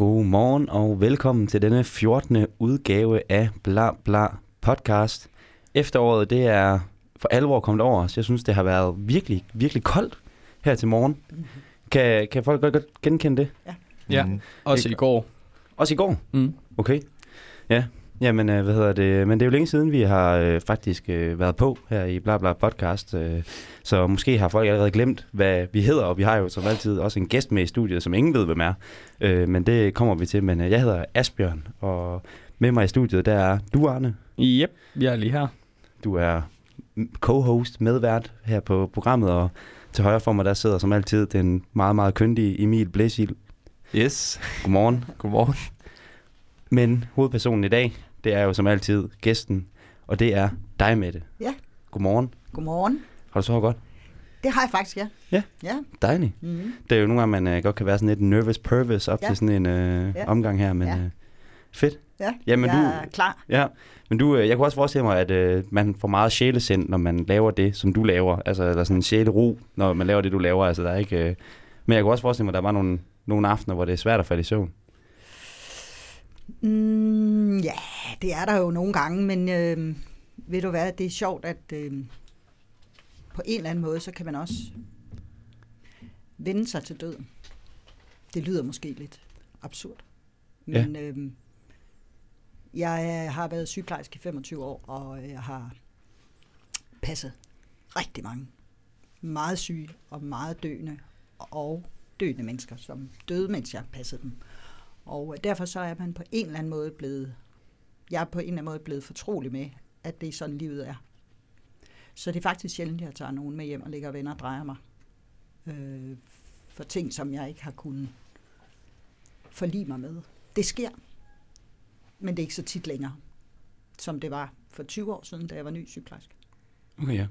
God morgen og velkommen til denne 14. udgave af Bla Bla podcast. Efteråret det er for alvor kommet over os. Jeg synes, det har været virkelig, virkelig koldt her til morgen. Kan, kan folk godt, godt genkende det? Ja, Mm. også i går. Også i går? Mm. Okay. Ja, Jamen, øh, hvad hedder det? Men det er jo længe siden, vi har øh, faktisk øh, været på her i Bla Bla podcast. Øh, så måske har folk allerede glemt, hvad vi hedder, og vi har jo som altid også en gæst med i studiet, som ingen ved, hvem er. Øh, men det kommer vi til. Men øh, jeg hedder Asbjørn, og med mig i studiet, der er du, Arne. Yep, jeg er lige her. Du er co-host, medvært her på programmet, og til højre for mig, der sidder som altid den meget, meget kyndige Emil Blæsil. Yes, Godmorgen. godmorgen. Men hovedpersonen i dag, det er jo som altid gæsten, og det er dig, Mette. Ja. Godmorgen. Godmorgen. Har du sovet godt? Det har jeg faktisk, ja. Ja. Ja. Dejligt. Mm. Det er jo nogle gange, man uh, godt kan være sådan lidt nervous pervers op Ja. til sådan en uh, Ja. omgang her, men Ja. uh, fedt. Ja, Jamen, jeg du- er klar. Ja, men du, øh, jeg kunne også forestille mig, at uh, man får meget sjælesind, når man laver det, som du laver. Altså, eller sådan en sjælero, når man laver det, du laver. Altså, der er ikke... Uh... Men jeg kunne også forestille mig, at der var nogle, nogle aftener, hvor det er svært at falde i søvn. Mm, ja, det er der jo nogle gange, men øh, ved du hvad, det er sjovt, at øh, på en eller anden måde, så kan man også vende sig til døden. Det lyder måske lidt absurd, Ja. men øh, jeg har været sygeplejerske i 25 år, og jeg har passet rigtig mange meget syge og meget døende og døende mennesker, som døde, mens jeg passede dem. Og øh, derfor så er man på en eller anden måde blevet, jeg er på en eller anden måde blevet fortrolig med, at det er sådan livet er. Så det er faktisk sjældent, at jeg tager nogen med hjem og ligger og venner og drejer mig. Øh, for ting, som jeg ikke har kunnet forlige mig med. Det sker, men det er ikke så tit længere, som det var for 20 år siden, da jeg var ny sygeplejerske. Okay, ja.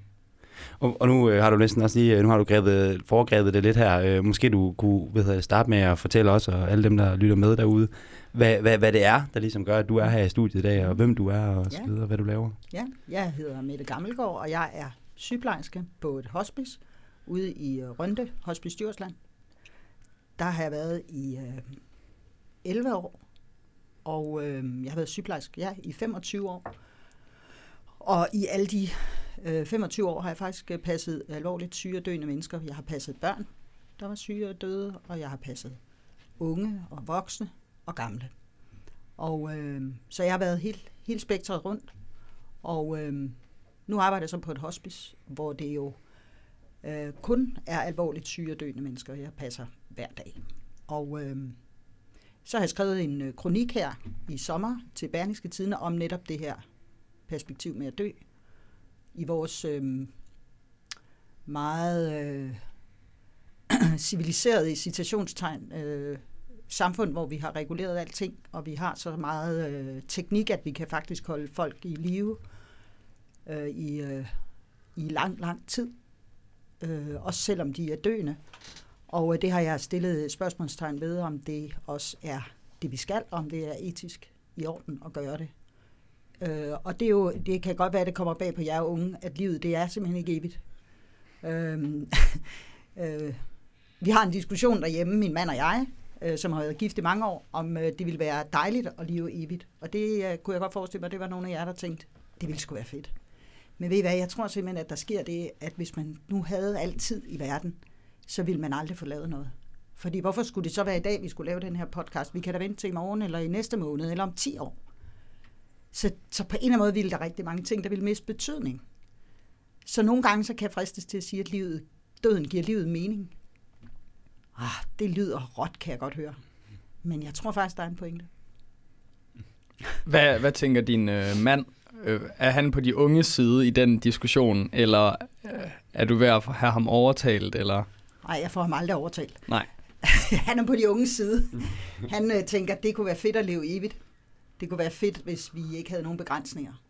Og, og nu øh, har du næsten også lige, øh, nu har du grebet, foregrebet det lidt her. Øh, måske du kunne hvad hedder starte med at fortælle os og alle dem, der lytter med derude, hvad, hvad, hvad det er, der ligesom gør, at du er her i studiet i dag, og hvem du er, og så Ja. videre, hvad du laver. Ja, jeg hedder Mette Gammelgaard, og jeg er sygeplejerske på et hospice ude i øh, Rønde, Hospice Djursland. Der har jeg været i øh, 11 år, og øh, jeg har været sygeplejerske ja, i 25 år. Og i alle de øh, 25 år har jeg faktisk øh, passet alvorligt syge og døende mennesker. Jeg har passet børn, der var syge og døde, og jeg har passet unge og voksne og gamle. Og øh, så jeg har været helt, helt spektret rundt. Og øh, nu arbejder jeg så på et hospice, hvor det jo øh, kun er alvorligt syge og døende mennesker, jeg passer hver dag. Og øh, så har jeg skrevet en øh, kronik her i sommer til Berlingske Tidene om netop det her perspektiv med at dø. I vores øh, meget øh, civiliserede i citationstegn øh, samfund, hvor vi har reguleret alting, og vi har så meget øh, teknik, at vi kan faktisk holde folk i live øh, i, øh, i lang, lang tid. Øh, også selvom de er døende. Og øh, det har jeg stillet spørgsmålstegn ved, om det også er det, vi skal, om det er etisk i orden at gøre det. Øh, og det, er jo, det kan godt være, at det kommer bag på jer unge, at livet det er simpelthen ikke evigt. Øh, øh, vi har en diskussion derhjemme, min mand og jeg, øh, som har været gift i mange år, om øh, det ville være dejligt at leve evigt. Og det øh, kunne jeg godt forestille mig, det var nogle af jer, der tænkte, det ville sgu være fedt. Men ved I hvad, jeg tror simpelthen, at der sker det, at hvis man nu havde altid i verden, så ville man aldrig få lavet noget. Fordi hvorfor skulle det så være i dag, vi skulle lave den her podcast? Vi kan da vente til i morgen, eller i næste måned, eller om 10 år. Så, så på en eller anden måde ville der rigtig mange ting, der ville miste betydning. Så nogle gange så kan jeg fristes til at sige, at livet, døden giver livet mening. Ah, det lyder råt, kan jeg godt høre. Men jeg tror faktisk, der er en pointe. Hvad, hvad tænker din øh, mand? Øh, er han på de unge side i den diskussion, eller øh, er du ved at have ham overtalt? Eller? Nej, jeg får ham aldrig overtalt. Nej. Han er på de unge side. Han øh, tænker, at det kunne være fedt at leve evigt. Det kunne være fedt, hvis vi ikke havde nogen begrænsninger.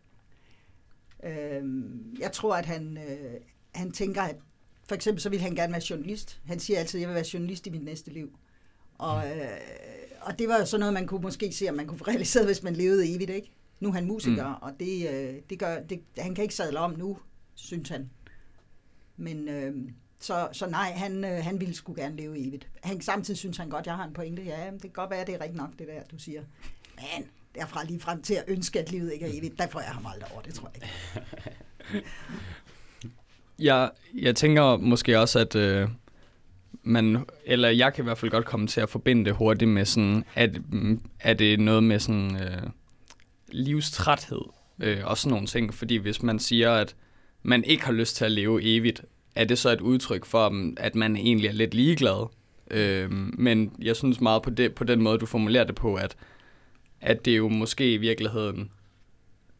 Øhm, jeg tror, at han, øh, han tænker, at for eksempel så vil han gerne være journalist. Han siger altid, at jeg vil være journalist i mit næste liv. Og, øh, og det var jo sådan noget, man kunne måske se, om man kunne få realiseret, hvis man levede evigt, ikke? Nu er han musiker, mm. og det, øh, det gør, det, han kan ikke sadle om nu, synes han. Men øh, Så, så nej, han, øh, han ville sgu gerne leve evigt. Han, samtidig synes han godt, jeg har en pointe. Ja, det kan godt være, det er rigtigt nok, det der, du siger. Men derfra lige frem til at ønske, at livet ikke er evigt, der får jeg ham aldrig over, det tror jeg ikke. Jeg, jeg tænker måske også, at øh, man, eller jeg kan i hvert fald godt komme til at forbinde det hurtigt med sådan, at mm, er det noget med sådan øh, livstræthed øh, og sådan nogle ting. Fordi hvis man siger, at man ikke har lyst til at leve evigt, er det så et udtryk for, mm, at man egentlig er lidt ligeglad? Øh, men jeg synes meget på, det, på den måde, du formulerer det på, at, at det er jo måske i virkeligheden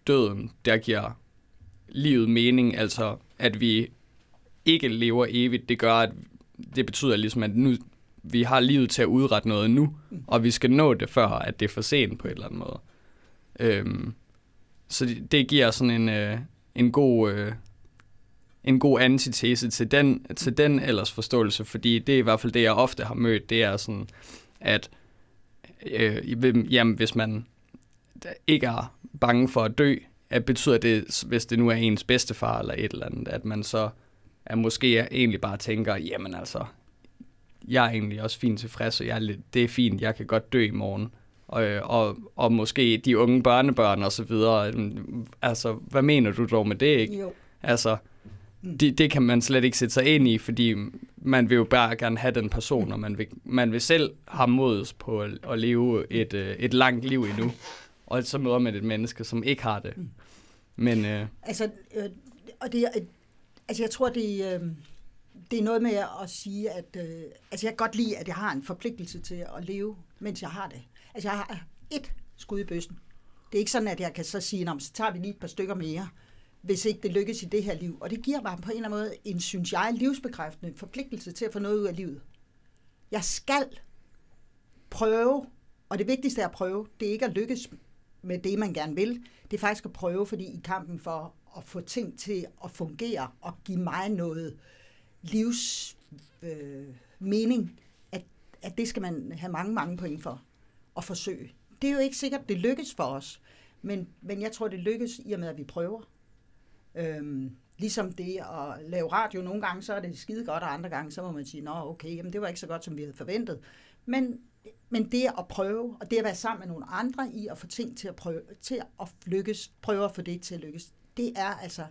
døden, der giver livet mening, altså at vi ikke lever evigt, det gør, at det betyder ligesom, at nu, vi har livet til at udrette noget nu, og vi skal nå det før, at det er for sent på en eller anden måde. Øhm, så det, det giver sådan en, øh, en god... Øh, en god antitese til den, til den ellers forståelse, fordi det er i hvert fald det, jeg ofte har mødt, det er sådan, at øh, jamen, hvis man ikke er bange for at dø, at betyder det, hvis det nu er ens bedstefar eller et eller andet, at man så er måske egentlig bare tænker, jamen altså, jeg er egentlig også fint tilfreds, og jeg er lidt, det er fint, jeg kan godt dø i morgen. Og, og, og måske de unge børnebørn og så videre. Altså, hvad mener du dog med det, ikke? Jo. Altså, det, det kan man slet ikke sætte sig ind i, fordi man vil jo bare gerne have den person, og man vil, man vil selv have mod på at, at leve et, øh, et langt liv endnu. Og så møder man et menneske, som ikke har det. Men øh, Altså, øh, og det, er- altså jeg tror, det, øh, det er noget med at sige, at øh, altså jeg kan godt lide, at jeg har en forpligtelse til at leve, mens jeg har det. Altså jeg har et skud i bøssen. Det er ikke sådan, at jeg kan så sige, "Nå, men så tager vi lige et par stykker mere, hvis ikke det lykkes i det her liv. Og det giver mig på en eller anden måde en, synes jeg, livsbekræftende forpligtelse til at få noget ud af livet. Jeg skal prøve, og det vigtigste er at prøve, det er ikke at lykkes med det, man gerne vil. Det er faktisk at prøve, fordi i kampen for at få ting til at fungere og give mig noget livs øh, mening, at, at det skal man have mange, mange point for at forsøge. Det er jo ikke sikkert, det lykkes for os, men, men jeg tror, det lykkes i og med, at vi prøver. Øhm, ligesom det at lave radio nogle gange, så er det skide godt, og andre gange, så må man sige, nå okay, jamen, det var ikke så godt, som vi havde forventet. Men, men det at prøve, og det at være sammen med nogle andre i at få ting til at prøve, til at lykkes, prøve at få det til at lykkes, det er altså,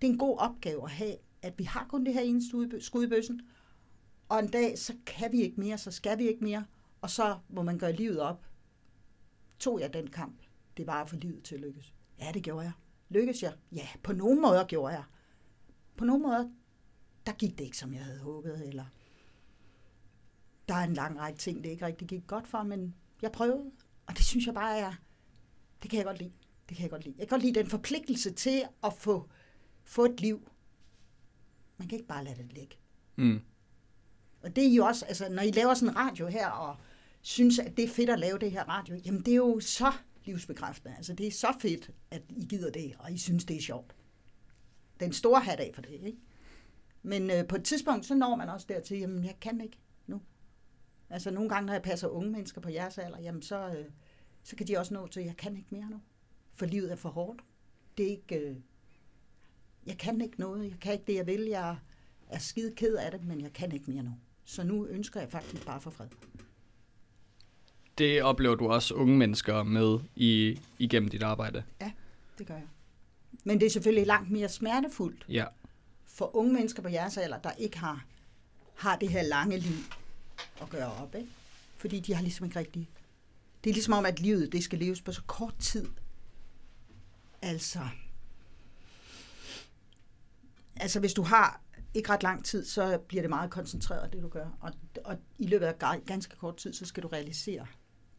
det er en god opgave at have, at vi har kun det her ene skud i bøssen, og en dag, så kan vi ikke mere, så skal vi ikke mere, og så må man gøre livet op. Tog jeg den kamp? Det var at få livet til at lykkes. Ja, det gjorde jeg. Lykkes jeg? Ja, på nogle måder gjorde jeg. På nogle måder, der gik det ikke, som jeg havde håbet, eller der er en lang række ting, det ikke rigtig gik godt for, men jeg prøvede, og det synes jeg bare er, det kan jeg godt lide. Det kan jeg godt lide. Jeg kan godt lide den forpligtelse til at få, få et liv. Man kan ikke bare lade det ligge. mm, Og det er jo også, altså når I laver sådan en radio her, og synes, at det er fedt at lave det her radio, jamen det er jo så livsbekræftende. Altså det er så fedt, at I gider det, og I synes, det er sjovt. Den store hat af for det, ikke? Men øh, på et tidspunkt, så når man også dertil, jamen jeg kan ikke nu. Altså nogle gange, når jeg passer unge mennesker på jeres alder, jamen så, øh, så kan de også nå til, jeg kan ikke mere nu. For livet er for hårdt. Det er ikke, øh, jeg kan ikke noget, jeg kan ikke det, jeg vil, jeg er skide ked af det, men jeg kan ikke mere nu. Så nu ønsker jeg faktisk bare for fred det oplever du også unge mennesker med i, igennem dit arbejde. Det gør jeg. Men det er selvfølgelig langt mere smertefuldt Ja. for unge mennesker på jeres alder, der ikke har, har det her lange liv at gøre op. Ikke? Fordi de har ligesom ikke rigtig... Det er ligesom om, at livet det skal leves på så kort tid. Altså... Altså, hvis du har ikke ret lang tid, så bliver det meget koncentreret, det du gør. Og, og i løbet af ga- ganske kort tid, så skal du realisere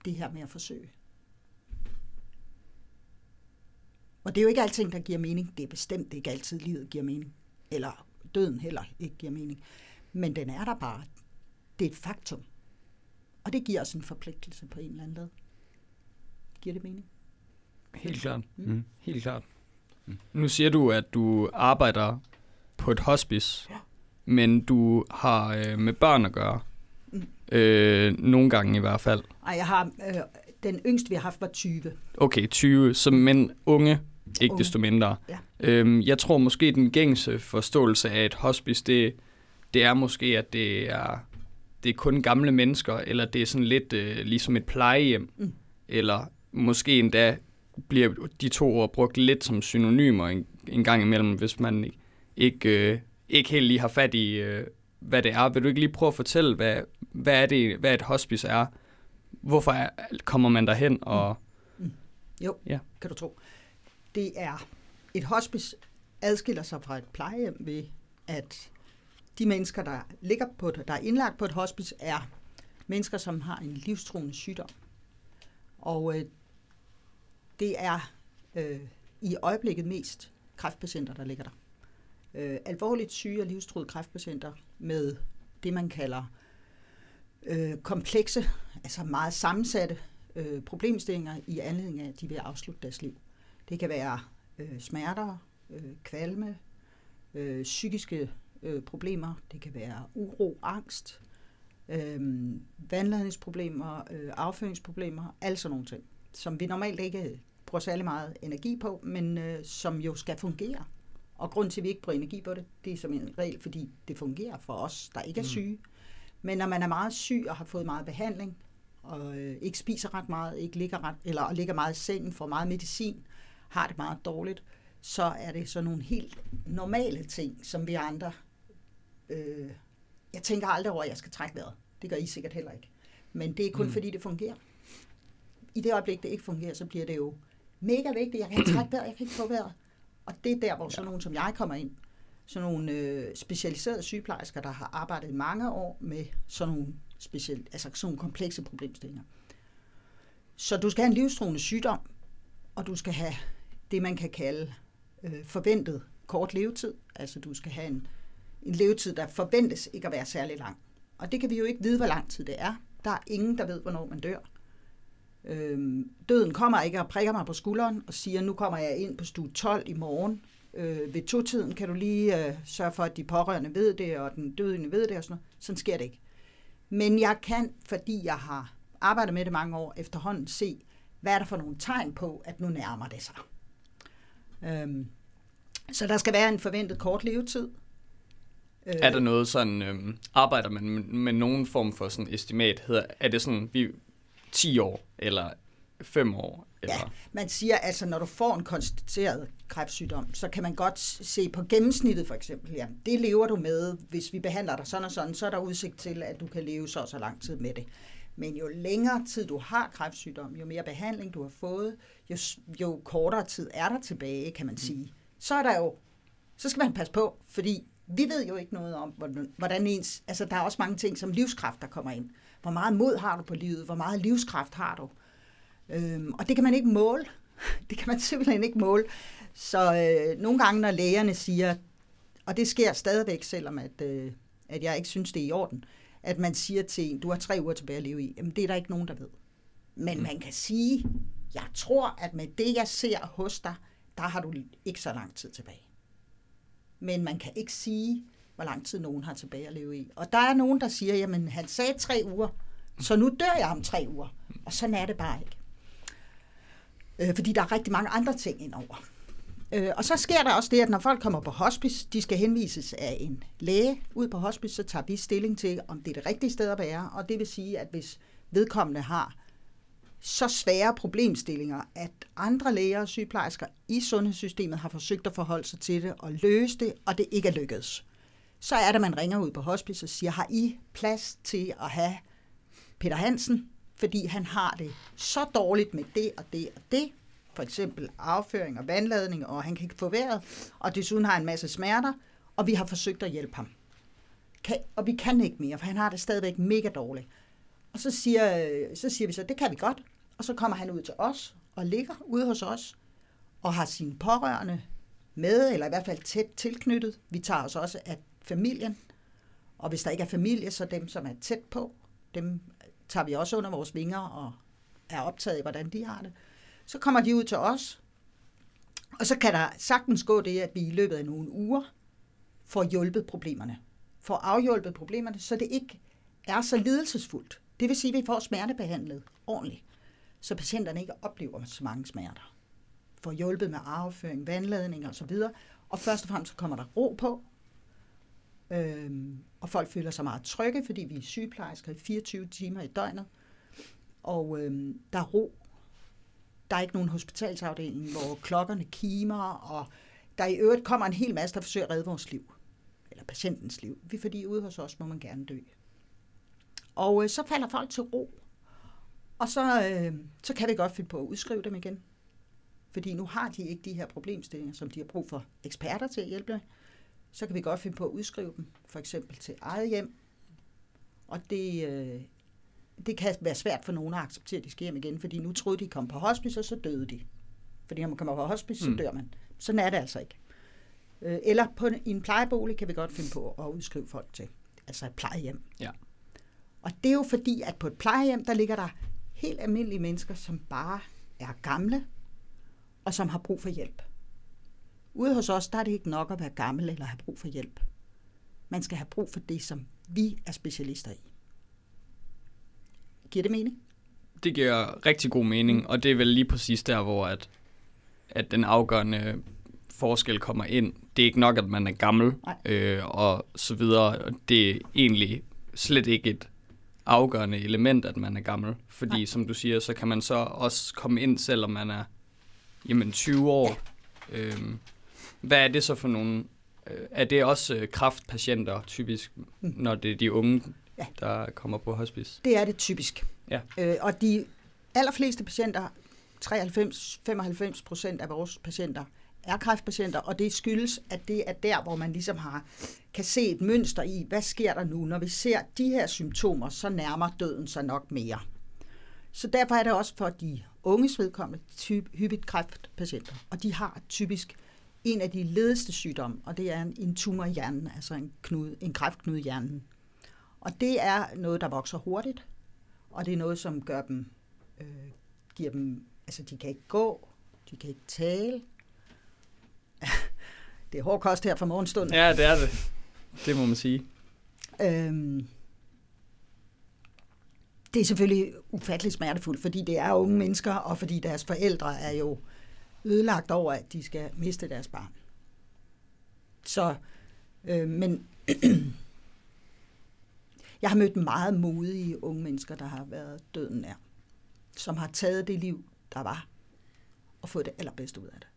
det her med at forsøge. Og det er jo ikke alting, der giver mening. Det er bestemt ikke altid, livet giver mening. Eller døden heller ikke giver mening. Men den er der bare. Det er et faktum. Og det giver os en forpligtelse på en eller anden led. Giver det mening? Helt klart. Mm. Helt klart. Nu siger du, at du arbejder på et hospice, men du har øh, med børn at gøre. Mm. Øh, nogle gange i hvert fald. Ej, jeg har, øh, den yngste, vi har haft, var 20. Okay, 20, som men unge, ikke Unge. desto mindre. Ja. Øhm, jeg tror måske, den gængse forståelse af et hospice, det, det er måske, at det er, det er kun gamle mennesker, eller det er sådan lidt øh, ligesom et plejehjem, Mm. eller måske endda bliver de to ord brugt lidt som synonymer en, en gang imellem, hvis man ikke, ikke, øh, ikke helt lige har fat i, øh, hvad det er. Vil du ikke lige prøve at fortælle, hvad, hvad, er det, hvad et hospice er? Hvorfor er, kommer man derhen? Og, Jo, Ja. kan du tro. Det er, et hospice adskiller sig fra et plejehjem ved, at de mennesker, der ligger på det, der er indlagt på et hospice, er mennesker, som har en livstruende sygdom. Og øh, det er øh, i øjeblikket mest kræftpatienter, der ligger der. Øh, alvorligt syge og livstruede kræftpatienter med det, man kalder øh, komplekse, altså meget sammensatte øh, problemstillinger i anledning af, at de vil afslutte deres liv. Det kan være øh, smerter, øh, kvalme, øh, psykiske øh, problemer, det kan være uro, angst, øh, vandladningsproblemer, øh, afføringsproblemer, alle sådan nogle ting, som vi normalt ikke bruger særlig meget energi på, men øh, som jo skal fungere. Og grunden til, at vi ikke bruger energi på det, det er som en regel, fordi det fungerer for os, der ikke er syge. Men når man er meget syg og har fået meget behandling, og øh, ikke spiser ret meget, ikke ligger ret, eller ligger meget i sengen, får meget medicin, har det meget dårligt, så er det sådan nogle helt normale ting, som vi andre... Øh, jeg tænker aldrig over, at jeg skal trække vejret. Det gør I sikkert heller ikke. Men det er kun mm. fordi, det fungerer. I det øjeblik, det ikke fungerer, så bliver det jo mega vigtigt. Jeg kan ikke trække vejret, jeg kan ikke få vejret. Og det er der, hvor sådan nogen som jeg kommer ind. Sådan nogle øh, specialiserede sygeplejersker, der har arbejdet mange år med sådan nogle, speciel, altså sådan nogle komplekse problemstillinger. Så du skal have en livstruende sygdom, og du skal have det, man kan kalde øh, forventet kort levetid. Altså du skal have en, en levetid, der forventes ikke at være særlig lang. Og det kan vi jo ikke vide, hvor lang tid det er. Der er ingen, der ved, hvornår man dør. Øhm, døden kommer ikke og prikker mig på skulderen og siger, nu kommer jeg ind på stue 12 i morgen. Øh, ved to-tiden kan du lige øh, sørge for, at de pårørende ved det, og den dødende ved det og sådan noget. Sådan sker det ikke. Men jeg kan, fordi jeg har arbejdet med det mange år efterhånden, se, hvad er der for nogle tegn på, at nu nærmer det sig. Øhm, så der skal være en forventet kort levetid. Øh, Er der noget sådan, øh, arbejder man med, med nogen form for sådan estimat? Hedder, er det sådan, vi 10 år, eller 5 år? Eller? Ja, man siger altså, når du får en konstateret kræftsygdom, så kan man godt se på gennemsnittet for eksempel, ja, det lever du med, hvis vi behandler dig sådan og sådan, så er der udsigt til, at du kan leve så og så lang tid med det. Men jo længere tid du har kræftsygdom, jo mere behandling du har fået, jo, jo kortere tid er der tilbage, kan man sige. Så er der jo, så skal man passe på, fordi vi ved jo ikke noget om, hvordan- hvordan ens, altså der er også mange ting som livskraft, der kommer ind. Hvor meget mod har du på livet? Hvor meget livskraft har du? Øhm, og det kan man ikke måle. Det kan man simpelthen ikke måle. Så øh, nogle gange, når lægerne siger, og det sker stadigvæk, selvom at, øh, at jeg ikke synes, det er i orden, at man siger til en, du har tre uger tilbage at leve i, jamen det er der ikke nogen, der ved. Men man kan sige, jeg tror, at med det, jeg ser hos dig, der har du ikke så lang tid tilbage. Men man kan ikke sige, hvor lang tid nogen har tilbage at leve i. Og der er nogen, der siger, jamen han sagde tre uger, så nu dør jeg om tre uger. Og sådan er det bare ikke. Øh, fordi der er rigtig mange andre ting indover. Øh, og så sker der også det, at når folk kommer på hospice, de skal henvises af en læge ud på hospice, så tager vi stilling til, om det er det rigtige sted at være. Og det vil sige, at hvis vedkommende har så svære problemstillinger, at andre læger og sygeplejersker i sundhedssystemet har forsøgt at forholde sig til det og løse det, og det ikke er lykkedes. Så er det, man ringer ud på hospice og siger, har I plads til at have Peter Hansen, fordi han har det så dårligt med det og det og det, for eksempel afføring og vandladning, og han kan ikke få vejret, og desuden har han en masse smerter, og vi har forsøgt at hjælpe ham. Kan, og vi kan ikke mere, for han har det stadigvæk mega dårligt. Og så siger, øh, så siger vi så, det kan vi godt. Og så kommer han ud til os og ligger ude hos os og har sine pårørende med, eller i hvert fald tæt tilknyttet. Vi tager os også af familien. Og hvis der ikke er familie, så dem, som er tæt på, dem tager vi også under vores vinger og er optaget af, hvordan de har det. Så kommer de ud til os, og så kan der sagtens gå det, at vi i løbet af nogle uger får hjulpet problemerne. Får afhjulpet problemerne, så det ikke er så lidelsesfuldt. Det vil sige, at vi får smertebehandlet ordentligt, så patienterne ikke oplever så mange smerter. Får hjulpet med afføring, vandladning og så videre. Og først og fremmest så kommer der ro på, Øhm, og folk føler sig meget trygge, fordi vi er sygeplejersker i 24 timer i døgnet. Og øhm, der er ro. Der er ikke nogen hospitalsafdeling, hvor klokkerne kimer, og der i øvrigt kommer en hel masse, der forsøger at redde vores liv. Eller patientens liv. Vi, fordi ude hos os må man gerne dø. Og øh, så falder folk til ro. Og så, øh, så kan vi godt finde på at udskrive dem igen. Fordi nu har de ikke de her problemstillinger, som de har brug for eksperter til at hjælpe med. Så kan vi godt finde på at udskrive dem, for eksempel til eget hjem. Og det, øh, det kan være svært for nogen at acceptere, at de skal hjem igen, fordi nu troede de kom på hospice, og så døde de. Fordi når man kommer på hospice, så Mm. dør man. Sådan er det altså ikke. Øh, Eller på en, i en plejebolig kan vi godt finde på at udskrive folk til. Altså et plejehjem. Ja. Og det er jo fordi, at på et plejehjem, der ligger der helt almindelige mennesker, som bare er gamle, og som har brug for hjælp. Ude hos os, der er det ikke nok at være gammel eller have brug for hjælp. Man skal have brug for det, som vi er specialister i. Giver det mening? Det giver rigtig god mening, og det er vel lige præcis der, hvor at, at den afgørende forskel kommer ind. Det er ikke nok, at man er gammel Nej. øh, og så videre. Det er egentlig slet ikke et afgørende element, at man er gammel. Fordi Nej. som du siger, så kan man så også komme ind, selvom man er jamen, 20 år. Øhm, hvad er det så for nogle... Øh, er det også øh, kraftpatienter typisk, Mm. når det er de unge, Ja. der kommer på hospice? Det er det typisk. Ja. Øh, og de allerfleste patienter, 93-95 procent af vores patienter, er kræftpatienter, og det skyldes, at det er der, hvor man ligesom har, kan se et mønster i, hvad sker der nu? Når vi ser de her symptomer, så nærmer døden sig nok mere. Så derfor er det også for de unges vedkommende typ, hyppigt kræftpatienter, og de har typisk en af de ledeste sygdomme, og det er en, en tumor i hjernen, altså en, knude, en kræftknude i hjernen. Og det er noget, der vokser hurtigt, og det er noget, som gør dem, øh, giver dem, altså de kan ikke gå, de kan ikke tale. det er hård kost her fra morgenstunden. Ja, det er det. Det må man sige. Øhm, det er selvfølgelig ufatteligt smertefuldt, fordi det er unge mennesker, og fordi deres forældre er jo ødelagt over, at de skal miste deres barn. Så, øh, men jeg har mødt meget modige unge mennesker, der har været døden nær, som har taget det liv, der var, og fået det allerbedste ud af det.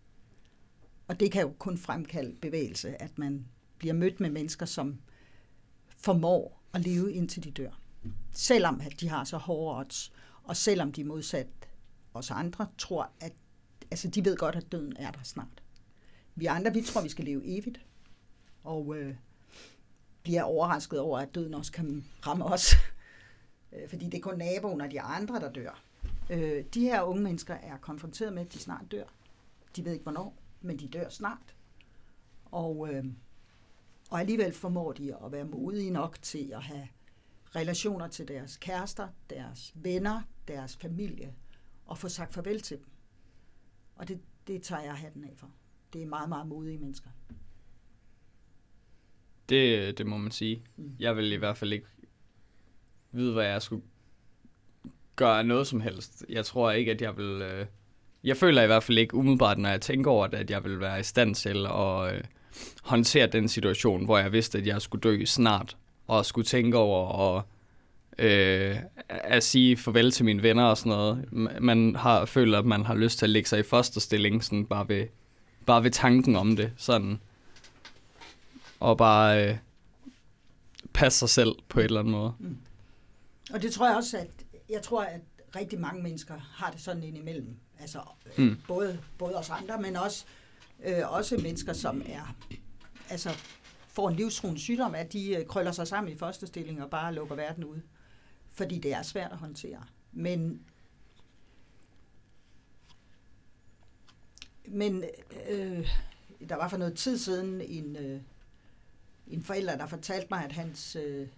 Og det kan jo kun fremkalde bevægelse, at man bliver mødt med mennesker, som formår at leve indtil de dør. Selvom at de har så hårde odds, og selvom de modsat os andre tror, at altså, de ved godt, at døden er der snart. Vi andre, vi tror, vi skal leve evigt, og øh, bliver overrasket over, at døden også kan ramme os. Øh, fordi det er kun naboen og de andre, der dør. Øh, de her unge mennesker er konfronteret med, at de snart dør. De ved ikke, hvornår, men de dør snart. Og, øh, og alligevel formår de at være modige nok til at have relationer til deres kærester, deres venner, deres familie, og få sagt farvel til dem. Og det, det tager jeg hatten af for. Det er meget, meget modige mennesker. Det, det må man sige. Mm. Jeg vil i hvert fald ikke vide, hvad jeg skulle gøre noget som helst. Jeg tror ikke, at jeg vil... Øh... Jeg føler i hvert fald ikke umiddelbart, når jeg tænker over det, at jeg vil være i stand til at øh, håndtere den situation, hvor jeg vidste, at jeg skulle dø snart, og skulle tænke over at, øh, at sige farvel til mine venner og sådan noget. Man har føler, at man har lyst til at lægge sig i fosterstilling, sådan bare ved, bare ved tanken om det. Sådan. Og bare øh, passe sig selv på et eller andet måde. Og det tror jeg også, at jeg tror, at rigtig mange mennesker har det sådan indimellem. Altså Mm. mm. både, både os andre, men også, øh, også mennesker, som er altså får en livstruende sygdom, at de øh, krøller sig sammen i første stilling og bare lukker verden ud. Fordi det er svært at håndtere. Men men øh, der var for noget tid siden en, øh, en forælder, der fortalte mig, at hans, øh,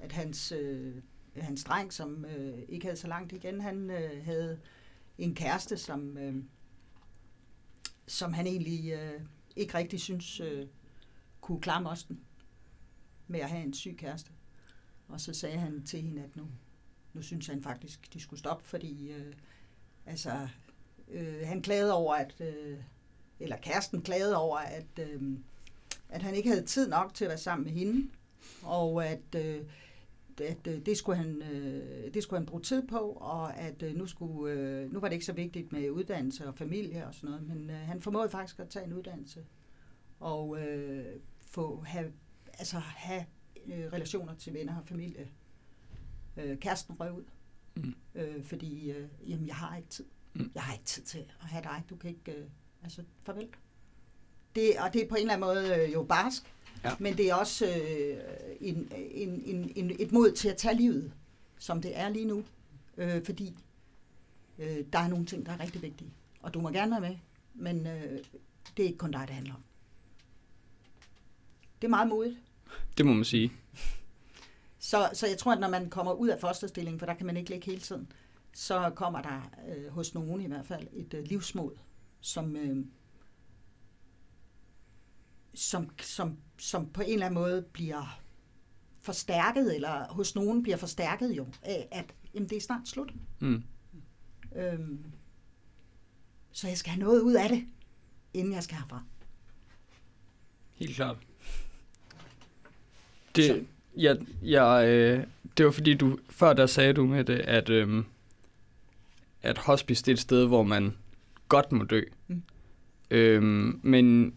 at hans, øh, hans dreng, som øh, ikke havde så langt igen, han øh, havde en kæreste, som, øh, som han egentlig øh, ikke rigtig synes øh, kunne klare mosten med at have en syg kæreste. Og så sagde han til hende, at nu, nu synes han faktisk, de skulle stoppe, fordi øh, altså, øh, han klagede over, at, øh, eller kæresten klagede over, at, øh, at han ikke havde tid nok til at være sammen med hende, og at, øh, at øh, det, skulle han, øh, det skulle han bruge tid på, og at øh, nu, skulle, øh, nu var det ikke så vigtigt med uddannelse og familie og sådan noget, men øh, han formåede faktisk at tage en uddannelse og øh, få have, altså have øh, relationer til venner og familie. Øh, kæresten røg ud, Mm. øh, fordi øh, jamen, jeg har ikke tid. Mm. Jeg har ikke tid til at have dig. Du kan ikke, øh, altså farvel. Det, og det er på en eller anden måde øh, jo barsk, Ja. men det er også øh, en, en, en, en, et mod til at tage livet, som det er lige nu. Øh, fordi øh, der er nogle ting, der er rigtig vigtige. Og du må gerne være med, men øh, det er ikke kun dig, det handler om. Det er meget modigt. Det må man sige. Så, så jeg tror, at når man kommer ud af fosterstillingen, for der kan man ikke ligge hele tiden, så kommer der øh, hos nogen i hvert fald et øh, livsmod, som, øh, som, som, som på en eller anden måde bliver forstærket, eller hos nogen bliver forstærket jo, af at jamen, det er snart slut. Mm. Øhm, så jeg skal have noget ud af det, inden jeg skal herfra. Helt klart. Det, jeg, jeg, øh, det var fordi, du før der sagde du med det, at, øh, at hospice det er et sted, hvor man godt må dø. Mm. Øh, men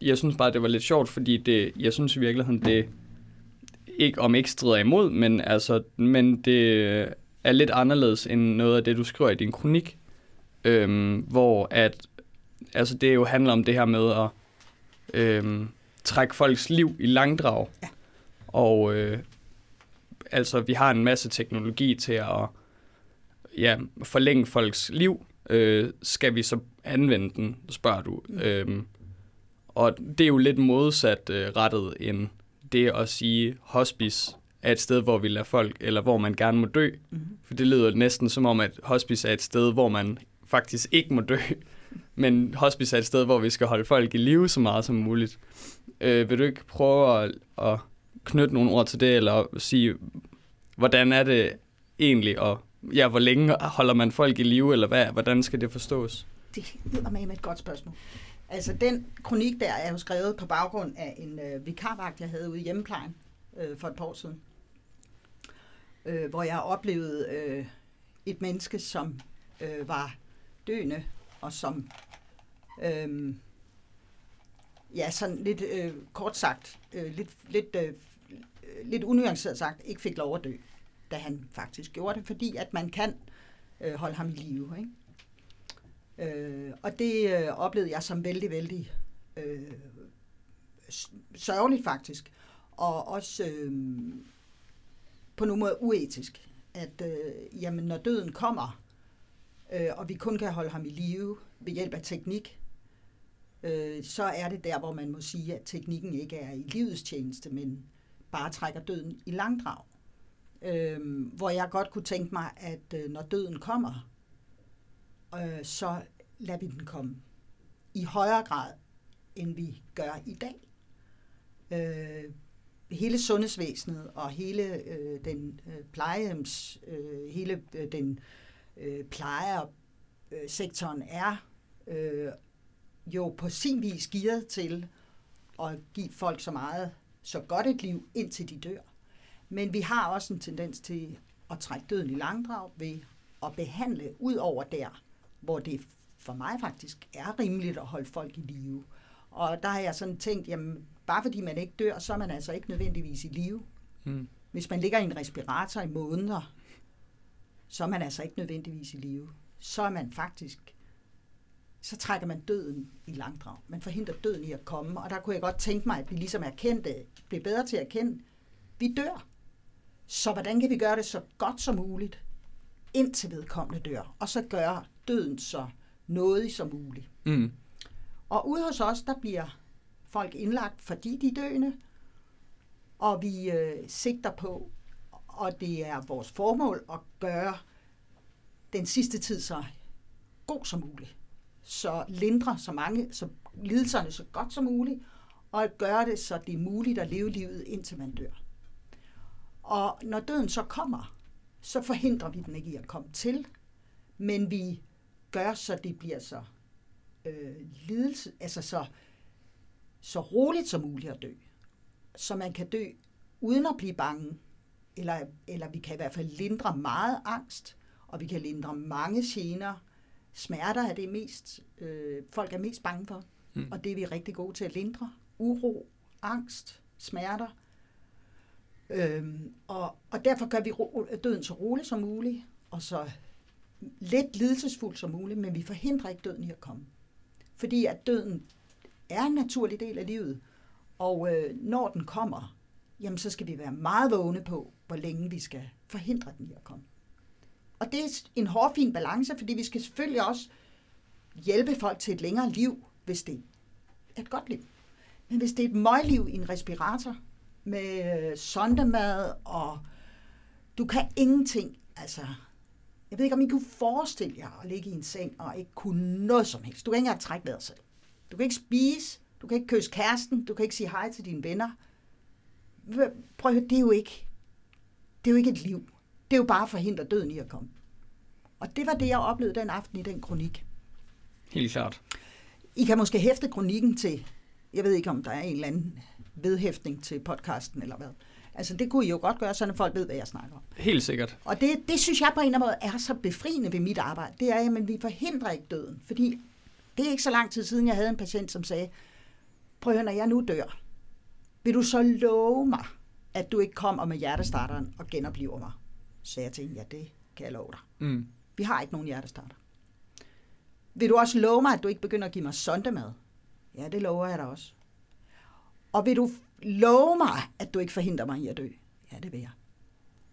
jeg synes bare, det var lidt sjovt, fordi det, jeg synes i virkeligheden, det ikke om ikke strider imod, men, altså, men det er lidt anderledes end noget af det, du skriver i din kronik. Øh, hvor at, altså det jo handler om det her med at øh, trække folks liv i langdrag. Ja. Og øh, altså, vi har en masse teknologi til at ja, forlænge folks liv. Øh, skal vi så anvende den, spørger du. Mm. Øhm, og det er jo lidt modsat øh, rettet end det at sige, hospice er et sted, hvor vi lader folk, eller hvor man gerne må dø. Mm-hmm. For det lyder næsten som om, at hospice er et sted, hvor man faktisk ikke må dø. Men hospice er et sted, hvor vi skal holde folk i live så meget som muligt. Øh, vil du ikke prøve at, at knytte nogle ord til det, eller sige, hvordan er det egentlig, og ja, hvor længe holder man folk i live, eller hvad, hvordan skal det forstås? Det er med et godt spørgsmål. Altså, den kronik der er jo skrevet på baggrund af en øh, vikarvagt, jeg havde ude i hjemmeplejen øh, for et par år siden. Øh, hvor jeg oplevede øh, et menneske, som øh, var døende, og som, øh, ja, sådan lidt øh, kort sagt, øh, lidt, lidt, øh, øh, lidt unuanceret sagt, ikke fik lov at dø, da han faktisk gjorde det, fordi at man kan øh, holde ham i live, ikke? Øh, og det øh, oplevede jeg som vældig, vældig øh, sørgeligt faktisk. Og også øh, på nogen måde uetisk. At øh, jamen, når døden kommer, øh, og vi kun kan holde ham i live ved hjælp af teknik, øh, så er det der, hvor man må sige, at teknikken ikke er i livets tjeneste, men bare trækker døden i langdrag. Øh, hvor jeg godt kunne tænke mig, at øh, når døden kommer, øh, så lader vi den komme i højere grad, end vi gør i dag. Øh, hele sundhedsvæsenet og hele øh, den øh, plejehjems, øh, hele øh, den øh, plejersektoren øh, er øh, jo på sin vis gearet til at give folk så meget, så godt et liv, indtil de dør. Men vi har også en tendens til at trække døden i langdrag ved at behandle ud over der, hvor det for mig faktisk er rimeligt at holde folk i live. Og der har jeg sådan tænkt, jamen bare fordi man ikke dør, så er man altså ikke nødvendigvis i live. Mm. Hvis man ligger i en respirator i måneder, så er man altså ikke nødvendigvis i live. Så er man faktisk, så trækker man døden i langdrag. Man forhindrer døden i at komme, og der kunne jeg godt tænke mig, at vi ligesom erkendte, blev bedre til at erkende, vi dør. Så hvordan kan vi gøre det så godt som muligt, indtil vedkommende dør, og så gøre døden så nådig som muligt. Mm. Og ude hos os, der bliver folk indlagt, fordi de er døende, og vi øh, sigter på, og det er vores formål at gøre den sidste tid så god som muligt. Så lindre så mange, så lidelserne så godt som muligt, og at gøre det, så det er muligt at leve livet, indtil man dør. Og når døden så kommer, så forhindrer vi den ikke i at komme til, men vi gør, så det bliver så øh, lidelse, altså så så roligt som muligt at dø. Så man kan dø uden at blive bange, eller, eller vi kan i hvert fald lindre meget angst, og vi kan lindre mange gener. Smerter er det mest, øh, folk er mest bange for, mm. og det er vi rigtig gode til at lindre. Uro, angst, smerter. Øhm, og, og derfor gør vi ro, døden så rolig som muligt, og så lidt lidelsesfuld som muligt, men vi forhindrer ikke døden i at komme. Fordi at døden er en naturlig del af livet, og øh, når den kommer, jamen så skal vi være meget vågne på, hvor længe vi skal forhindre den i at komme. Og det er en hårfin balance, fordi vi skal selvfølgelig også hjælpe folk til et længere liv, hvis det er et godt liv. Men hvis det er et møgliv i en respirator, med øh, sondemad, og du kan ingenting, altså, jeg ved ikke, om I kunne forestille jer at ligge i en seng og ikke kunne noget som helst. Du kan ikke engang trække vejret selv. Du kan ikke spise, du kan ikke kysse kæresten, du kan ikke sige hej til dine venner. Prøv at høre, det er jo ikke, det er jo ikke et liv. Det er jo bare at forhindre døden i at komme. Og det var det, jeg oplevede den aften i den kronik. Helt klart. I kan måske hæfte kronikken til, jeg ved ikke, om der er en eller anden vedhæftning til podcasten eller hvad. Altså det kunne I jo godt gøre, så folk ved, hvad jeg snakker om. Helt sikkert. Og det, det synes jeg på en eller anden måde er så befriende ved mit arbejde. Det er, at vi forhindrer ikke døden. Fordi det er ikke så lang tid siden, jeg havde en patient, som sagde, prøv at høre, når jeg nu dør, vil du så love mig, at du ikke kommer med hjertestarteren og genoplever mig? Så jeg tænkte, ja, det kan jeg love dig. Mm. Vi har ikke nogen hjertestarter. Vil du også love mig, at du ikke begynder at give mig sondemad? Ja, det lover jeg dig også. Og vil du love mig, at du ikke forhindrer mig i at dø? Ja, det vil jeg.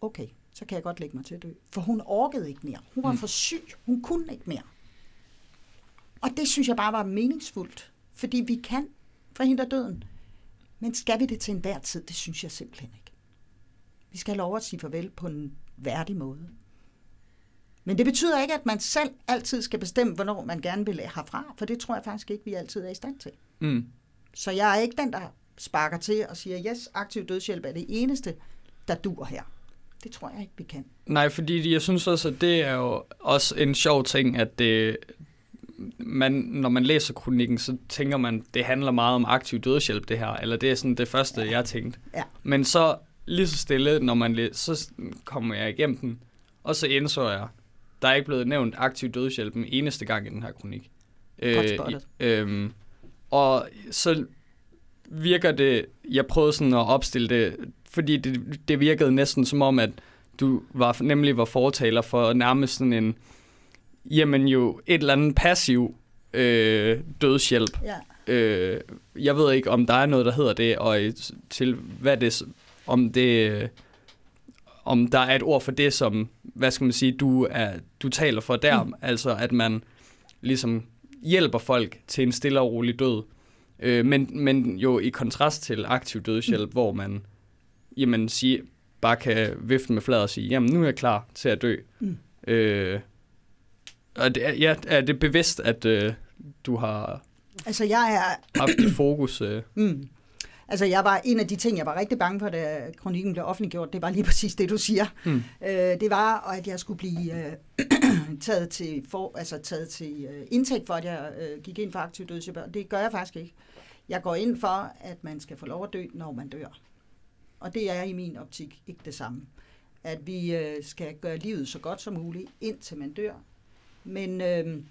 Okay, så kan jeg godt lægge mig til at dø. For hun orkede ikke mere. Hun var mm. for syg. Hun kunne ikke mere. Og det synes jeg bare var meningsfuldt. Fordi vi kan forhindre døden. Men skal vi det til enhver tid? Det synes jeg simpelthen ikke. Vi skal have lov at sige farvel på en værdig måde. Men det betyder ikke, at man selv altid skal bestemme, hvornår man gerne vil herfra, for det tror jeg faktisk ikke, vi altid er i stand til. Mm. Så jeg er ikke den, der sparker til og siger, yes, aktiv dødshjælp er det eneste, der dur her. Det tror jeg ikke, vi kan. Nej, fordi jeg synes også, at det er jo også en sjov ting, at det, man, når man læser kronikken, så tænker man, det handler meget om aktiv dødshjælp, det her. Eller det er sådan det første, ja. jeg tænkte. Ja. Men så lige så stille, når man læser, så kommer jeg igennem den, og så indså jeg, der er ikke blevet nævnt aktiv dødshjælp en eneste gang i den her kronik. Øh, øh, og så virker det, jeg prøvede sådan at opstille det, fordi det, det virkede næsten som om, at du var nemlig var fortaler for nærmest sådan en, jamen jo, et eller andet passiv øh, dødshjælp. Ja. Øh, jeg ved ikke, om der er noget, der hedder det, og til hvad det, om det, om der er et ord for det, som, hvad skal man sige, du, er, du taler for der, mm. altså at man ligesom hjælper folk til en stille og rolig død. Øh, men, men jo i kontrast til aktiv dødshjælp, mm. hvor man jamen, sige, bare kan vifte med fladet og sige, jamen nu er jeg klar til at dø. Mm. Øh, og det, ja, er det bevidst, at øh, du har altså, jeg er... haft fokus? Øh. Mm. Altså, jeg var, en af de ting, jeg var rigtig bange for, da kronikken blev offentliggjort, det var lige præcis det, du siger. Mm. Øh, det var, at jeg skulle blive øh, taget til, for, altså, taget til øh, indtægt for, at jeg øh, gik ind for aktiv dødshjælp. Det gør jeg faktisk ikke. Jeg går ind for, at man skal få lov at dø, når man dør. Og det er i min optik ikke det samme. At vi øh, skal gøre livet så godt som muligt, indtil man dør. Men, øh,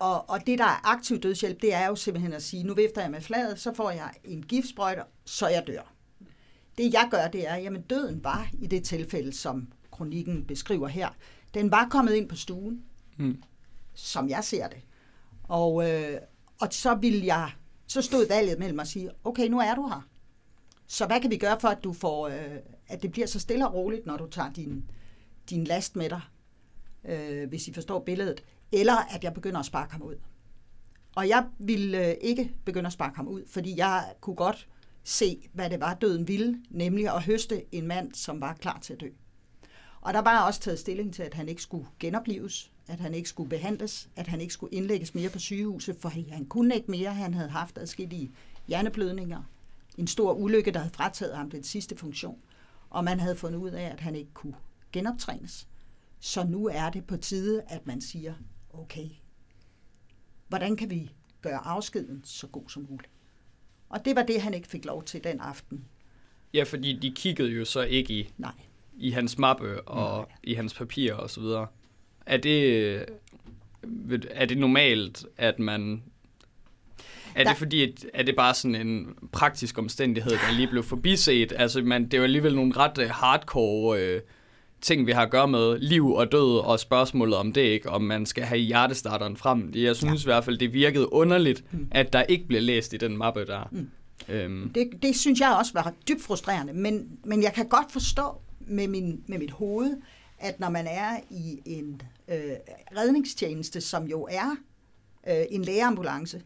og, og det, der er aktiv dødshjælp, det er jo simpelthen at sige, nu vifter jeg med fladet, så får jeg en giftsprøjte, så jeg dør. Det jeg gør, det er, jamen døden var i det tilfælde, som kronikken beskriver her, den var kommet ind på stuen, mm. som jeg ser det. Og, øh, og så vil jeg så stod valget mellem at sige, okay, nu er du her. Så hvad kan vi gøre for, at du får, øh, at det bliver så stille og roligt, når du tager din, din last med dig, øh, hvis I forstår billedet, eller at jeg begynder at sparke ham ud. Og jeg ville øh, ikke begynde at sparke ham ud, fordi jeg kunne godt se, hvad det var, døden ville, nemlig at høste en mand, som var klar til at dø. Og der var også taget stilling til, at han ikke skulle genopleves, at han ikke skulle behandles, at han ikke skulle indlægges mere på sygehuset, for han kunne ikke mere. Han havde haft adskillige hjerneblødninger, en stor ulykke, der havde frataget ham den sidste funktion, og man havde fundet ud af, at han ikke kunne genoptrænes. Så nu er det på tide, at man siger, okay, hvordan kan vi gøre afskeden så god som muligt? Og det var det, han ikke fik lov til den aften. Ja, fordi de kiggede jo så ikke i, Nej. i hans mappe og Nej. i hans papirer og så videre. Er det, er det normalt, at man... Er Der- det fordi, at, er det bare sådan en praktisk omstændighed, der lige blev forbiset? Altså, man, det er jo alligevel nogle ret øh, hardcore øh, ting, vi har at gøre med liv og død, og spørgsmålet om det ikke, om man skal have hjertestarteren frem. Jeg synes ja. i hvert fald, det virkede underligt, Mm. at der ikke blev læst i den mappe der. Mm. Øhm, Det, det synes jeg også var dybt frustrerende, men, men jeg kan godt forstå med, min, med mit hoved, at når man er i en øh, redningstjeneste, som jo er øh, en lægeambulance,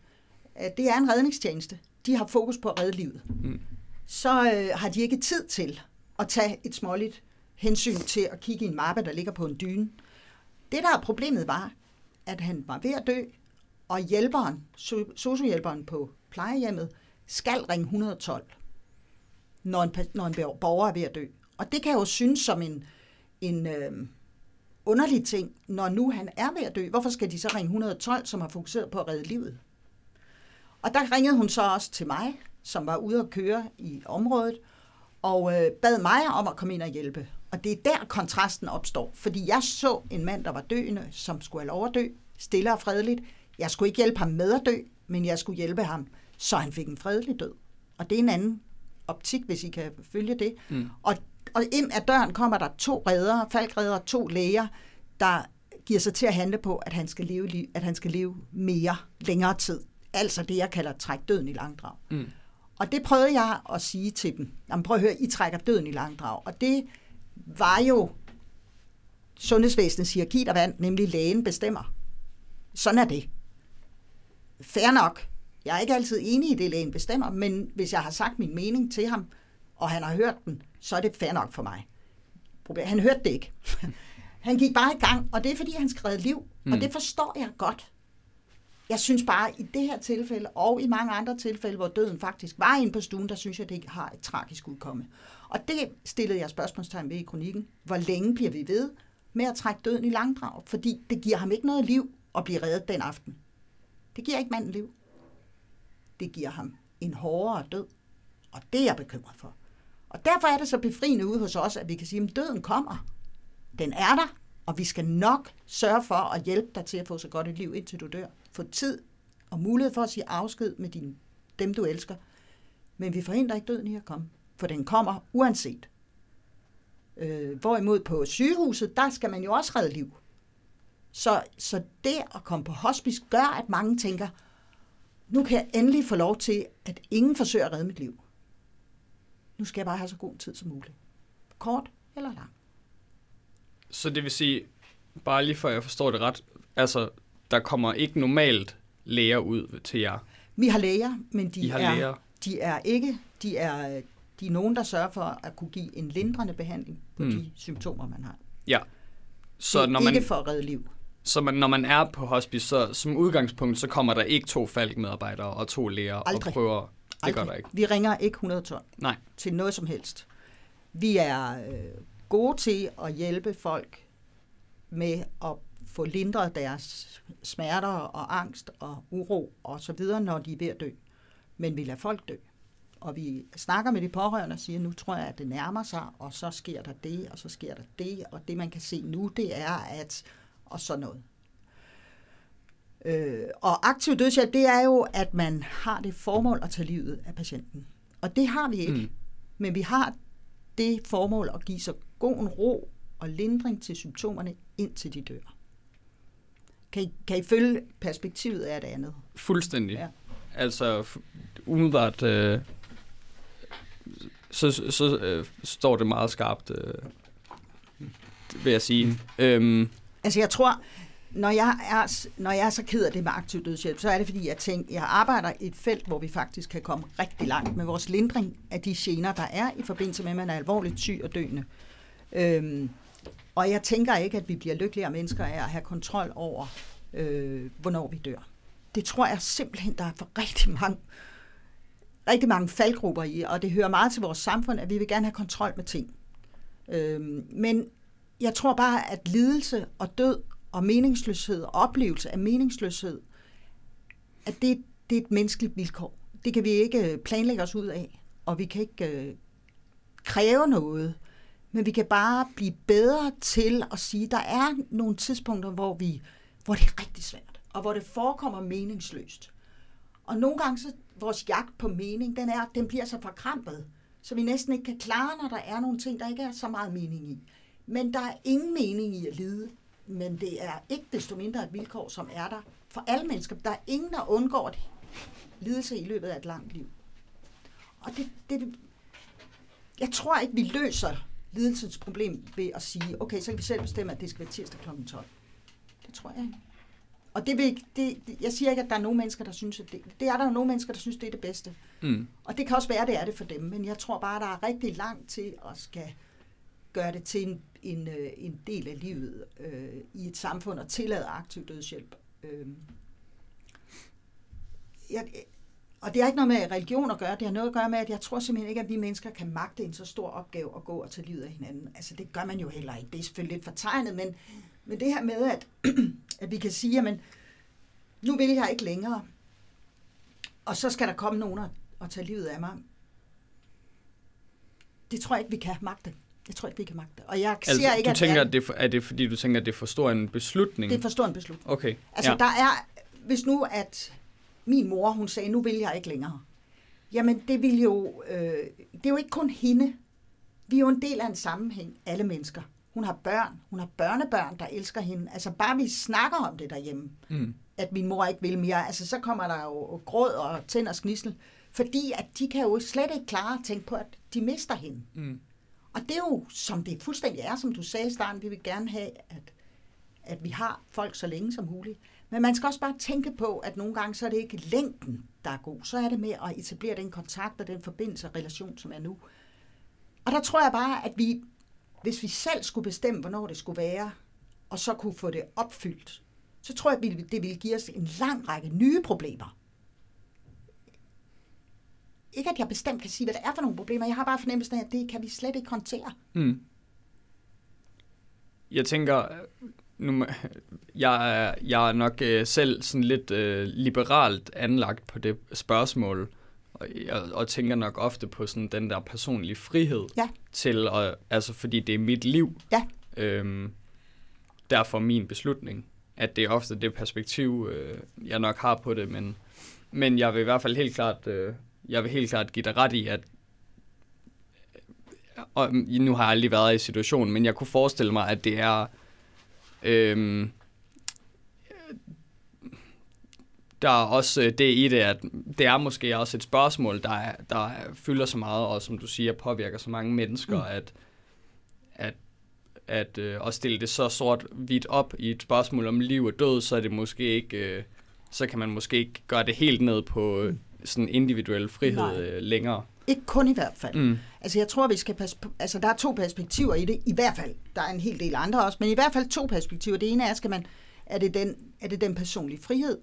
øh, det er en redningstjeneste. De har fokus på at redde livet. Mm. Så øh, har de ikke tid til at tage et småligt hensyn til at kigge i en mappe, der ligger på en dyne. Det, der er problemet, var, at han var ved at dø, og hjælperen, sociohjælperen på plejehjemmet, skal ringe 112, når en, når en borger er ved at dø. Og det kan jo synes som en, en øh, underlig ting, når nu han er ved at dø. Hvorfor skal de så ringe 112, som har fokuseret på at redde livet? Og der ringede hun så også til mig, som var ude at køre i området, og øh, bad mig om at komme ind og hjælpe. Og det er der kontrasten opstår, fordi jeg så en mand, der var døende, som skulle have lov at dø, stille og fredeligt. Jeg skulle ikke hjælpe ham med at dø, men jeg skulle hjælpe ham, så han fik en fredelig død. Og det er en anden optik, hvis I kan følge det. Mm. Og, og ind ad døren kommer der to redder, falkredder, to læger, der giver sig til at handle på, at han skal leve, at han skal leve mere, længere tid. Altså det, jeg kalder træk døden i langdrag. Mm. Og det prøvede jeg at sige til dem. Jamen prøv at høre, I trækker døden i langdrag. Og det var jo sundhedsvæsenets hierarki, der vandt, nemlig lægen bestemmer. Sådan er det. Fair nok. Jeg er ikke altid enig i det, lægen bestemmer, men hvis jeg har sagt min mening til ham, og han har hørt den, så er det fair nok for mig. Han hørte det ikke. Han gik bare i gang, og det er fordi, han redde liv. Mm. Og det forstår jeg godt. Jeg synes bare, i det her tilfælde, og i mange andre tilfælde, hvor døden faktisk var inde på stuen, der synes jeg, det har et tragisk udkomme. Og det stillede jeg spørgsmålstegn ved i kronikken. Hvor længe bliver vi ved med at trække døden i langdrag? Fordi det giver ham ikke noget liv at blive reddet den aften. Det giver ikke manden liv. Det giver ham en hårdere død. Og det er jeg bekymret for. Og derfor er det så befriende ude hos os, at vi kan sige, at døden kommer. Den er der, og vi skal nok sørge for at hjælpe dig til at få så godt et liv, indtil du dør. Få tid og mulighed for at sige afsked med din, dem, du elsker. Men vi forhindrer ikke døden i at komme, for den kommer uanset. Øh, hvorimod på sygehuset, der skal man jo også redde liv. Så, så det at komme på hospice gør, at mange tænker, nu kan jeg endelig få lov til, at ingen forsøger at redde mit liv. Nu skal jeg bare have så god tid som muligt. Kort eller lang. Så det vil sige, bare lige for at jeg forstår det ret, altså, der kommer ikke normalt læger ud til jer. Vi har læger, men de, I har er, læger. de er ikke, de er, de er nogen, der sørger for at kunne give en lindrende behandling på mm. de symptomer, man har. Ja. Så det er når man, ikke for at redde liv. så man, når man er på hospice, så som udgangspunkt, så kommer der ikke to falkmedarbejdere og to læger Aldrig. og prøver. Det gør Aldrig. der ikke. Vi ringer ikke 112 Nej. til noget som helst. Vi er øh, gode til at hjælpe folk med at få lindret deres smerter og angst og uro og så videre, når de er ved at dø. Men vi lader folk dø. Og vi snakker med de pårørende og siger, nu tror jeg, at det nærmer sig, og så sker der det, og så sker der det, og det man kan se nu, det er at, og sådan noget. Øh, og aktiv dødshjælp, det er jo, at man har det formål at tage livet af patienten. Og det har vi ikke. Mm. Men vi har det formål at give så god en ro og lindring til symptomerne, indtil de dør. Kan I, kan I følge perspektivet af det andet? Fuldstændig. Ja. Altså, umiddelbart, øh, så, så, så øh, står det meget skarpt, øh, vil jeg sige. Mm. Øhm, Altså jeg tror, når jeg, er, når jeg er så ked af det med aktiv dødshjælp, så er det fordi, jeg tænker, jeg arbejder i et felt, hvor vi faktisk kan komme rigtig langt med vores lindring af de gener, der er i forbindelse med, at man er alvorligt syg og døende. Øhm, og jeg tænker ikke, at vi bliver lykkeligere mennesker af at have kontrol over, øh, hvornår vi dør. Det tror jeg simpelthen, der er for rigtig mange, rigtig mange faldgrupper i, og det hører meget til vores samfund, at vi vil gerne have kontrol med ting. Øhm, men jeg tror bare, at lidelse og død og meningsløshed og oplevelse af meningsløshed, at det, det er et menneskeligt vilkår. Det kan vi ikke øh, planlægge os ud af, og vi kan ikke øh, kræve noget, men vi kan bare blive bedre til at sige, at der er nogle tidspunkter, hvor, vi, hvor det er rigtig svært, og hvor det forekommer meningsløst. Og nogle gange, så vores jagt på mening, den, er, den bliver så forkrampet, så vi næsten ikke kan klare, når der er nogle ting, der ikke er så meget mening i. Men der er ingen mening i at lide, men det er ikke desto mindre et vilkår, som er der for alle mennesker. Der er ingen, der undgår det lidelse i løbet af et langt liv. Og det, det, jeg tror ikke, vi løser lidelsens problem ved at sige, okay, så kan vi selv bestemme, at det skal være tirsdag kl. 12. Det tror jeg ikke. Og det vil, det, jeg siger ikke, at der er nogle mennesker, der synes, at det, det er der jo nogle mennesker, der synes, det er det bedste. Mm. Og det kan også være, at det er det for dem, men jeg tror bare, der er rigtig langt til at skal gøre det til en, en, øh, en del af livet øh, i et samfund og tillade aktiv dødshjælp. Øh, jeg, og det har ikke noget med religion at gøre, det har noget at gøre med, at jeg tror simpelthen ikke, at vi mennesker kan magte en så stor opgave at gå og tage livet af hinanden. Altså det gør man jo heller ikke. Det er selvfølgelig lidt fortegnet, men, men det her med, at, at vi kan sige, at nu vil jeg ikke længere, og så skal der komme nogen og, og tage livet af mig. Det tror jeg ikke, vi kan magte. Jeg tror ikke, vi kan magte. Og jeg altså, ser ikke, du at tænker, det er, at det, er, er det fordi, du tænker, at det er for stor en beslutning? det er for stor en beslutning. Okay, Altså, ja. der er, hvis nu at min mor, hun sagde, nu vil jeg ikke længere. Jamen, det vil jo, øh, det er jo ikke kun hende. Vi er jo en del af en sammenhæng, alle mennesker. Hun har børn, hun har børnebørn, der elsker hende. Altså, bare vi snakker om det derhjemme, Mm. at min mor ikke vil mere, altså, så kommer der jo gråd og tænd og snissel. Fordi at de kan jo slet ikke klare at tænke på, at de mister hende. Mm. Og det er jo, som det fuldstændig er, som du sagde i starten, vi vil gerne have, at, at vi har folk så længe som muligt. Men man skal også bare tænke på, at nogle gange så er det ikke længden, der er god. Så er det med at etablere den kontakt og den forbindelse og relation, som er nu. Og der tror jeg bare, at vi, hvis vi selv skulle bestemme, hvornår det skulle være, og så kunne få det opfyldt, så tror jeg, at det ville give os en lang række nye problemer. Ikke at jeg bestemt kan sige, hvad det er for nogle problemer. Jeg har bare fornemmelsen af, at det kan vi slet ikke håndtere. Mm. Jeg tænker, nu, jeg, er, jeg er nok øh, selv sådan lidt øh, liberalt anlagt på det spørgsmål, og, jeg, og tænker nok ofte på sådan den der personlige frihed Ja. til, at, altså fordi det er mit liv, Ja. øhm, derfor min beslutning, at det er ofte det perspektiv, øh, jeg nok har på det, men, men jeg vil i hvert fald helt klart, øh, jeg vil helt klart give dig ret i, at og nu har jeg aldrig været i situationen, men jeg kunne forestille mig, at det er øhm, der er også øh, det i det, at det er måske også et spørgsmål, der, er, der er, fylder så meget, og som du siger, påvirker så mange mennesker, mm. at, at, at øh, at stille det så sort hvidt op i et spørgsmål om liv og død, så er det måske ikke, øh, så kan man måske ikke gøre det helt ned på øh, sådan individuel frihed Nej. øh, længere. Ikke kun i hvert fald. Mm. Altså jeg tror, vi skal passe på, altså der er to perspektiver i det, i hvert fald. Der er en hel del andre også, men i hvert fald to perspektiver. Det ene er, skal man, er det den, er det den personlige frihed?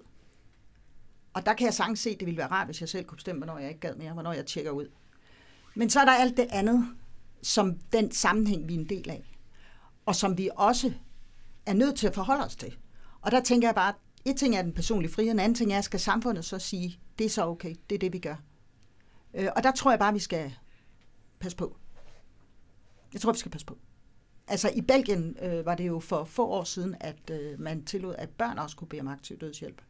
Og der kan jeg sagtens se, at det ville være rart, hvis jeg selv kunne bestemme, hvornår jeg ikke gad mere, hvornår jeg tjekker ud. Men så er der alt det andet, som den sammenhæng, vi er en del af. Og som vi også er nødt til at forholde os til. Og der tænker jeg bare, et ting er den personlige frihed, en anden ting er, skal samfundet så sige, det er så okay, det er det, vi gør. Øh, og der tror jeg bare, vi skal passe på. Jeg tror, vi skal passe på. Altså i Belgien øh, var det jo for få år siden, at øh, man tillod, at børn også kunne bede om aktiv dødshjælp.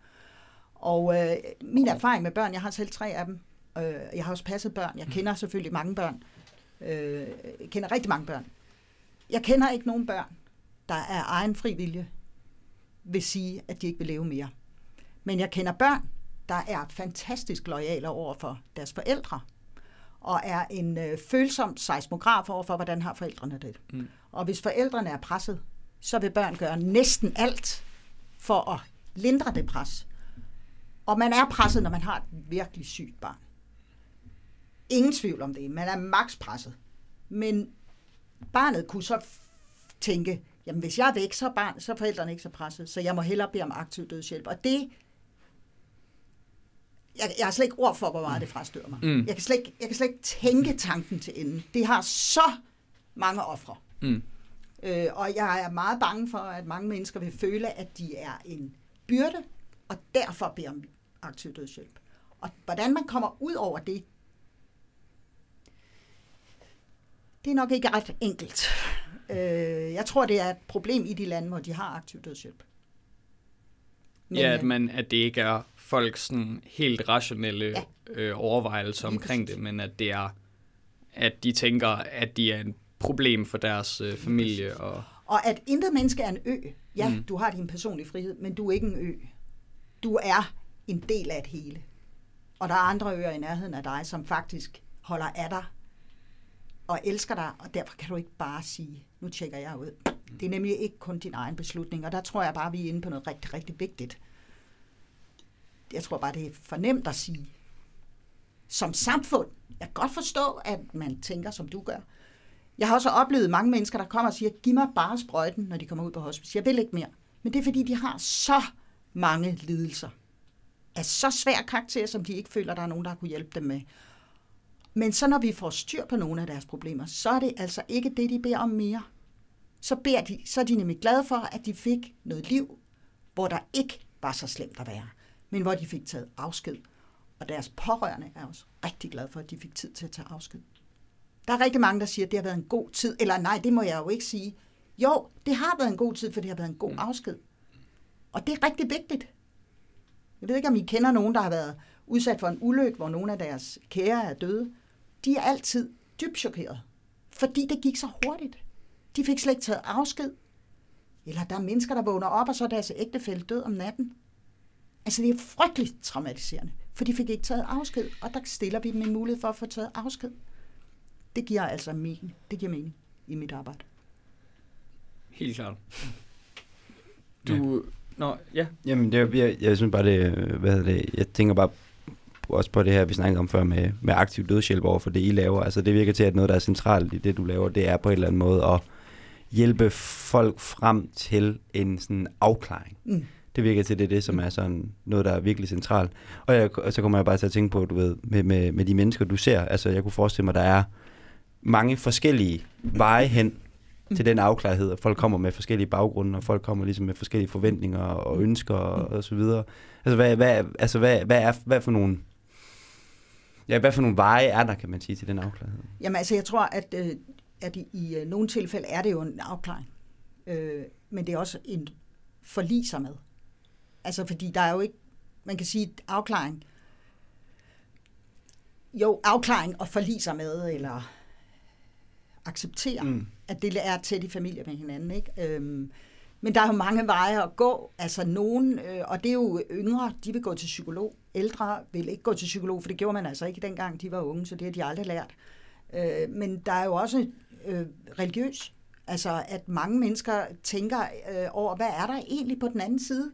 Og øh, min erfaring med børn, jeg har selv tre af dem, øh, jeg har også passet børn, jeg kender selvfølgelig mange børn, øh, jeg kender rigtig mange børn. Jeg kender ikke nogen børn, der er egen fri vilje vil sige, at de ikke vil leve mere. Men jeg kender børn, der er fantastisk lojale over for deres forældre, og er en øh, følsom seismograf over for, hvordan har forældrene det. Mm. Og hvis forældrene er presset, så vil børn gøre næsten alt for at lindre det pres. Og man er presset, når man har et virkelig sygt barn. Ingen tvivl om det. Man er maks presset. Men barnet kunne så tænke, jamen hvis jeg er væk, så er, barn, så er forældrene ikke så presset, så jeg må hellere bede om aktiv dødshjælp. Og det, jeg, jeg har slet ikke ord for, hvor meget det frastøder mig. Mm. Jeg, kan slet ikke, jeg kan slet ikke tænke tanken til enden. Det har så mange ofre. Mm. Øh, og jeg er meget bange for, at mange mennesker vil føle, at de er en byrde, og derfor beder om aktiv dødshjælp. Og hvordan man kommer ud over det, det er nok ikke ret enkelt. Øh, jeg tror, det er et problem i de lande, hvor de har aktiv dødshjælp. Men, ja, at, man, at det ikke er folks sådan helt rationelle ja. øh, overvejelser omkring det, men at det er, at de tænker, at de er en problem for deres øh, familie. Og... og at intet menneske er en ø. Ja, mm. du har din personlige frihed, men du er ikke en ø. Du er en del af et hele. Og der er andre øer i nærheden af dig, som faktisk holder af dig og elsker dig, og derfor kan du ikke bare sige, nu tjekker jeg ud. Det er nemlig ikke kun din egen beslutning, og der tror jeg bare, vi er inde på noget rigtig, rigtig vigtigt. Jeg tror bare, det er for nemt at sige. Som samfund, jeg kan godt forstå, at man tænker, som du gør. Jeg har også oplevet mange mennesker, der kommer og siger, giv mig bare sprøjten, når de kommer ud på hospice. Jeg vil ikke mere. Men det er, fordi de har så mange lidelser. Af så svær karakter, som de ikke føler, der er nogen, der har kunne hjælpe dem med. Men så når vi får styr på nogle af deres problemer, så er det altså ikke det, de beder om mere. Så, beder de, så er de nemlig glade for, at de fik noget liv, hvor der ikke var så slemt at være, men hvor de fik taget afsked. Og deres pårørende er også rigtig glade for, at de fik tid til at tage afsked. Der er rigtig mange, der siger, at det har været en god tid. Eller nej, det må jeg jo ikke sige. Jo, det har været en god tid, for det har været en god afsked. Og det er rigtig vigtigt. Jeg ved ikke, om I kender nogen, der har været udsat for en ulykke, hvor nogle af deres kære er døde de er altid dybt chokeret, fordi det gik så hurtigt. De fik slet ikke taget afsked. Eller der er mennesker, der vågner op, og så er deres ægtefælde død om natten. Altså, det er frygteligt traumatiserende, for de fik ikke taget afsked, og der stiller vi dem en mulighed for at få taget afsked. Det giver altså mening. Det giver mening i mit arbejde. Helt klart. Du... Ja. Nå, ja. Jamen, det, jeg, jeg synes bare, det, hvad hedder det, jeg tænker bare også på det her, vi snakkede om før med, med aktiv dødshjælp over for det, I laver. Altså det virker til, at noget, der er centralt i det, du laver, det er på en eller anden måde at hjælpe folk frem til en sådan afklaring. Mm. Det virker til, det er det, som er sådan noget, der er virkelig centralt. Og, jeg, og så kommer jeg bare til at tænke på, du ved, med, med, med de mennesker, du ser. Altså jeg kunne forestille mig, der er mange forskellige veje hen mm. til den afklarhed, og folk kommer med forskellige baggrunde, og folk kommer ligesom med forskellige forventninger og ønsker og, og så videre. Altså hvad, hvad, altså hvad, hvad, er, hvad for nogle Ja, hvad for nogle veje er der, kan man sige, til den afklaring? Jamen altså, jeg tror, at, øh, at i, i øh, nogle tilfælde er det jo en afklaring. Øh, men det er også en forliser med. Altså, fordi der er jo ikke, man kan sige, afklaring, jo, afklaring og forliser med, eller acceptere, mm. at det er tæt i familie med hinanden, ikke? Øhm, men der er jo mange veje at gå. Altså nogen, øh, og det er jo yngre, de vil gå til psykolog. Ældre vil ikke gå til psykolog, for det gjorde man altså ikke dengang, de var unge, så det har de aldrig lært. Øh, men der er jo også øh, religiøs. Altså at mange mennesker tænker øh, over, hvad er der egentlig på den anden side?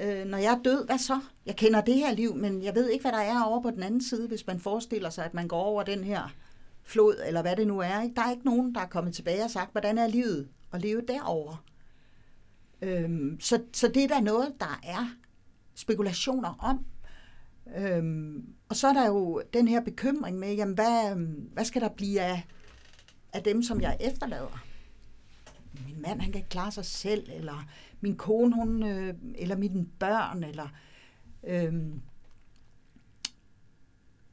Øh, når jeg er død, hvad så? Jeg kender det her liv, men jeg ved ikke, hvad der er over på den anden side, hvis man forestiller sig, at man går over den her flod, eller hvad det nu er. Ikke? Der er ikke nogen, der er kommet tilbage og sagt, hvordan er livet at leve derovre? Øhm, så, så det er der noget, der er spekulationer om. Øhm, og så er der jo den her bekymring med, jamen hvad, hvad skal der blive af, af dem, som jeg efterlader? Min mand, han kan ikke klare sig selv, eller min kone, hun, øh, eller mine børn, eller... Øhm,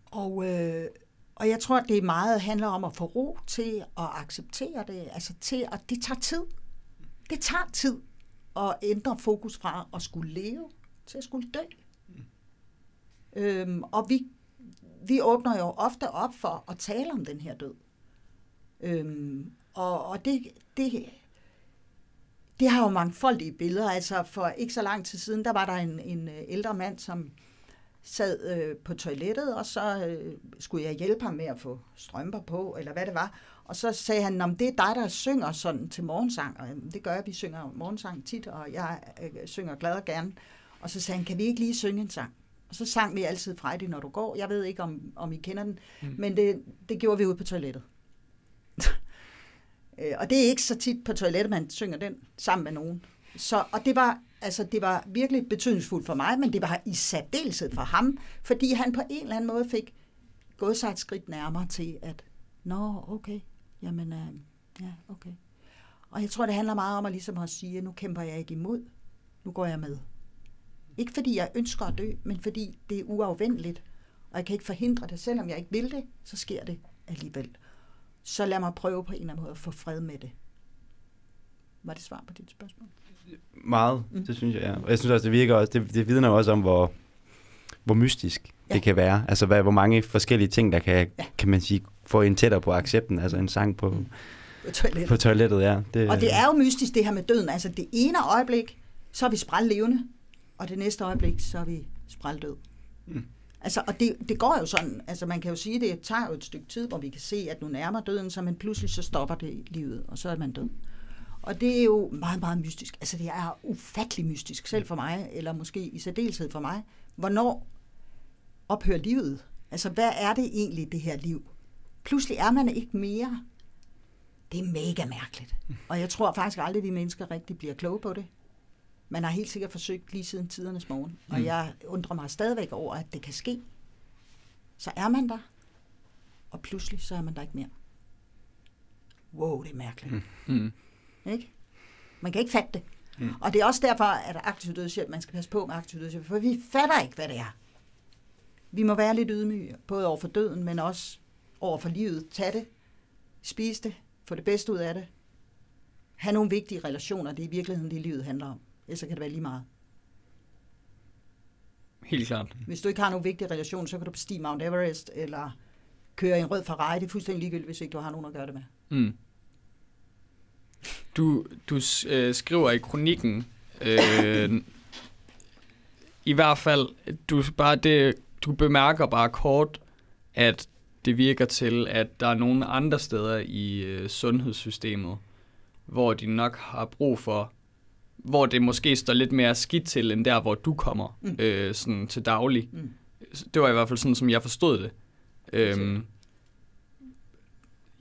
og, øh, og jeg tror, at det meget handler om at få ro til at acceptere det, altså til at det tager tid. Det tager tid at ændre fokus fra at skulle leve til at skulle dø. Mm. Øhm, og vi, vi åbner jo ofte op for at tale om den her død. Øhm, og og det, det, det har jo mangfoldige billeder. Altså for ikke så lang tid siden, der var der en, en øh, ældre mand, som sad øh, på toilettet, og så øh, skulle jeg hjælpe ham med at få strømper på, eller hvad det var. Og så sagde han, om det er dig, der synger sådan til morgensang. Og det gør jeg, vi synger morgensang tit, og jeg øh, synger glad og gerne. Og så sagde han, kan vi ikke lige synge en sang? Og så sang vi altid Friday, når du går. Jeg ved ikke, om, om I kender den, mm. men det, det gjorde vi ude på toilettet. Øh, og det er ikke så tit på toilettet, man synger den sammen med nogen. Så, og det var, altså, det var virkelig betydningsfuldt for mig, men det var i særdeleshed for ham, fordi han på en eller anden måde fik gået sig et skridt nærmere til, at nå, okay, jamen, øh, ja, okay. Og jeg tror, det handler meget om at, ligesom at sige, at nu kæmper jeg ikke imod, nu går jeg med. Ikke fordi jeg ønsker at dø, men fordi det er uafvendeligt, og jeg kan ikke forhindre det. Selvom jeg ikke vil det, så sker det alligevel. Så lad mig prøve på en eller anden måde at få fred med det. Var det svar på dit spørgsmål? Meget, mm. det synes jeg, ja. Og jeg synes også, det virker også, det, det vidner også om, hvor, hvor mystisk ja. det kan være. Altså, hvad, hvor mange forskellige ting, der kan, ja. kan man sige, få en tættere på accepten. Altså en sang på, mm. på toilettet. På toilettet, ja. Det, og det er jo mystisk, det her med døden. Altså, det ene øjeblik, så er vi spræl levende, og det næste øjeblik, så er vi spræl død. Mm. Altså, og det, det går jo sådan, altså man kan jo sige, det tager jo et stykke tid, hvor vi kan se, at nu nærmer døden så men pludselig så stopper det livet, og så er man død. Og det er jo meget, meget mystisk. Altså det er ufattelig mystisk, selv for mig, eller måske i særdeleshed for mig. Hvornår ophører livet? Altså hvad er det egentlig, det her liv? Pludselig er man ikke mere. Det er mega mærkeligt. Og jeg tror faktisk aldrig, at vi mennesker rigtig bliver kloge på det. Man har helt sikkert forsøgt lige siden tidernes morgen. Og mm. jeg undrer mig stadigvæk over, at det kan ske. Så er man der, og pludselig så er man der ikke mere. Wow, det er mærkeligt. Mm. mm. Ikke? Man kan ikke fatte det. Mm. Og det er også derfor, at aktiv dødshjælp, man skal passe på med aktiv dødshjælp, for vi fatter ikke, hvad det er. Vi må være lidt ydmyge, både over for døden, men også over for livet. Tag det, spis det, få det bedste ud af det. Ha' nogle vigtige relationer, det er i virkeligheden det, livet handler om. Ellers kan det være lige meget. Helt klart. Hvis du ikke har nogen vigtige relationer, så kan du bestige Mount Everest, eller køre en rød Ferrari. Det er fuldstændig ligegyldigt, hvis ikke du har nogen at gøre det med. Mm. Du, du øh, skriver i kronikken, øh, i hvert fald, du, bare det, du bemærker bare kort, at det virker til, at der er nogle andre steder i øh, sundhedssystemet, hvor de nok har brug for, hvor det måske står lidt mere skidt til, end der, hvor du kommer mm. øh, sådan til daglig. Mm. Det var i hvert fald sådan, som jeg forstod det. Øhm,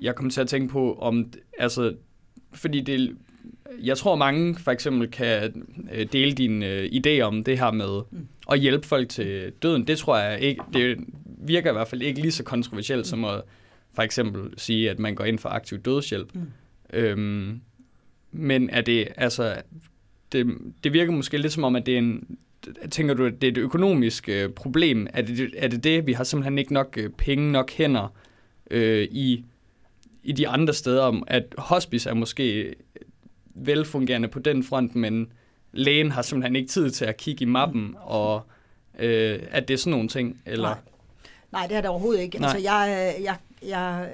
jeg kom til at tænke på, om altså, fordi det, jeg tror mange for eksempel kan øh, dele din øh, idé om det her med mm. at hjælpe folk til døden. Det tror jeg ikke, det virker i hvert fald ikke lige så kontroversielt mm. som at for eksempel sige, at man går ind for aktiv dødshjælp. Mm. Øhm, men er det, altså, det, det virker måske lidt som om, at det er en, tænker du, at det er et økonomisk øh, problem? Er det, er det det, vi har simpelthen ikke nok øh, penge, nok hænder øh, i i de andre steder, at hospice er måske velfungerende på den front, men lægen har simpelthen ikke tid til at kigge i mappen, og øh, at det er sådan nogle ting? Eller? Nej. Nej, det er det overhovedet ikke. Altså, jeg, jeg, jeg,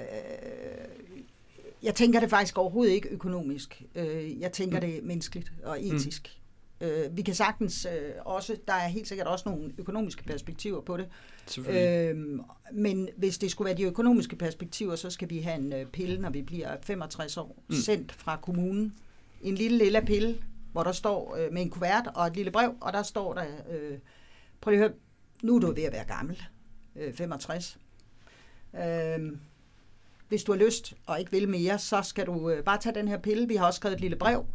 jeg tænker det faktisk overhovedet ikke økonomisk. Øh, jeg tænker mm. det menneskeligt og etisk. Øh, vi kan sagtens øh, også, der er helt sikkert også nogle økonomiske perspektiver på det. Øh, men hvis det skulle være de økonomiske perspektiver, så skal vi have en pille, når vi bliver 65 år, mm. sendt fra kommunen. En lille lille pille, hvor der står øh, med en kuvert og et lille brev, og der står der, øh, prøv lige at høre, nu er du ved at være gammel, øh, 65. Øh, hvis du har lyst og ikke vil mere, så skal du øh, bare tage den her pille. Vi har også skrevet et lille brev,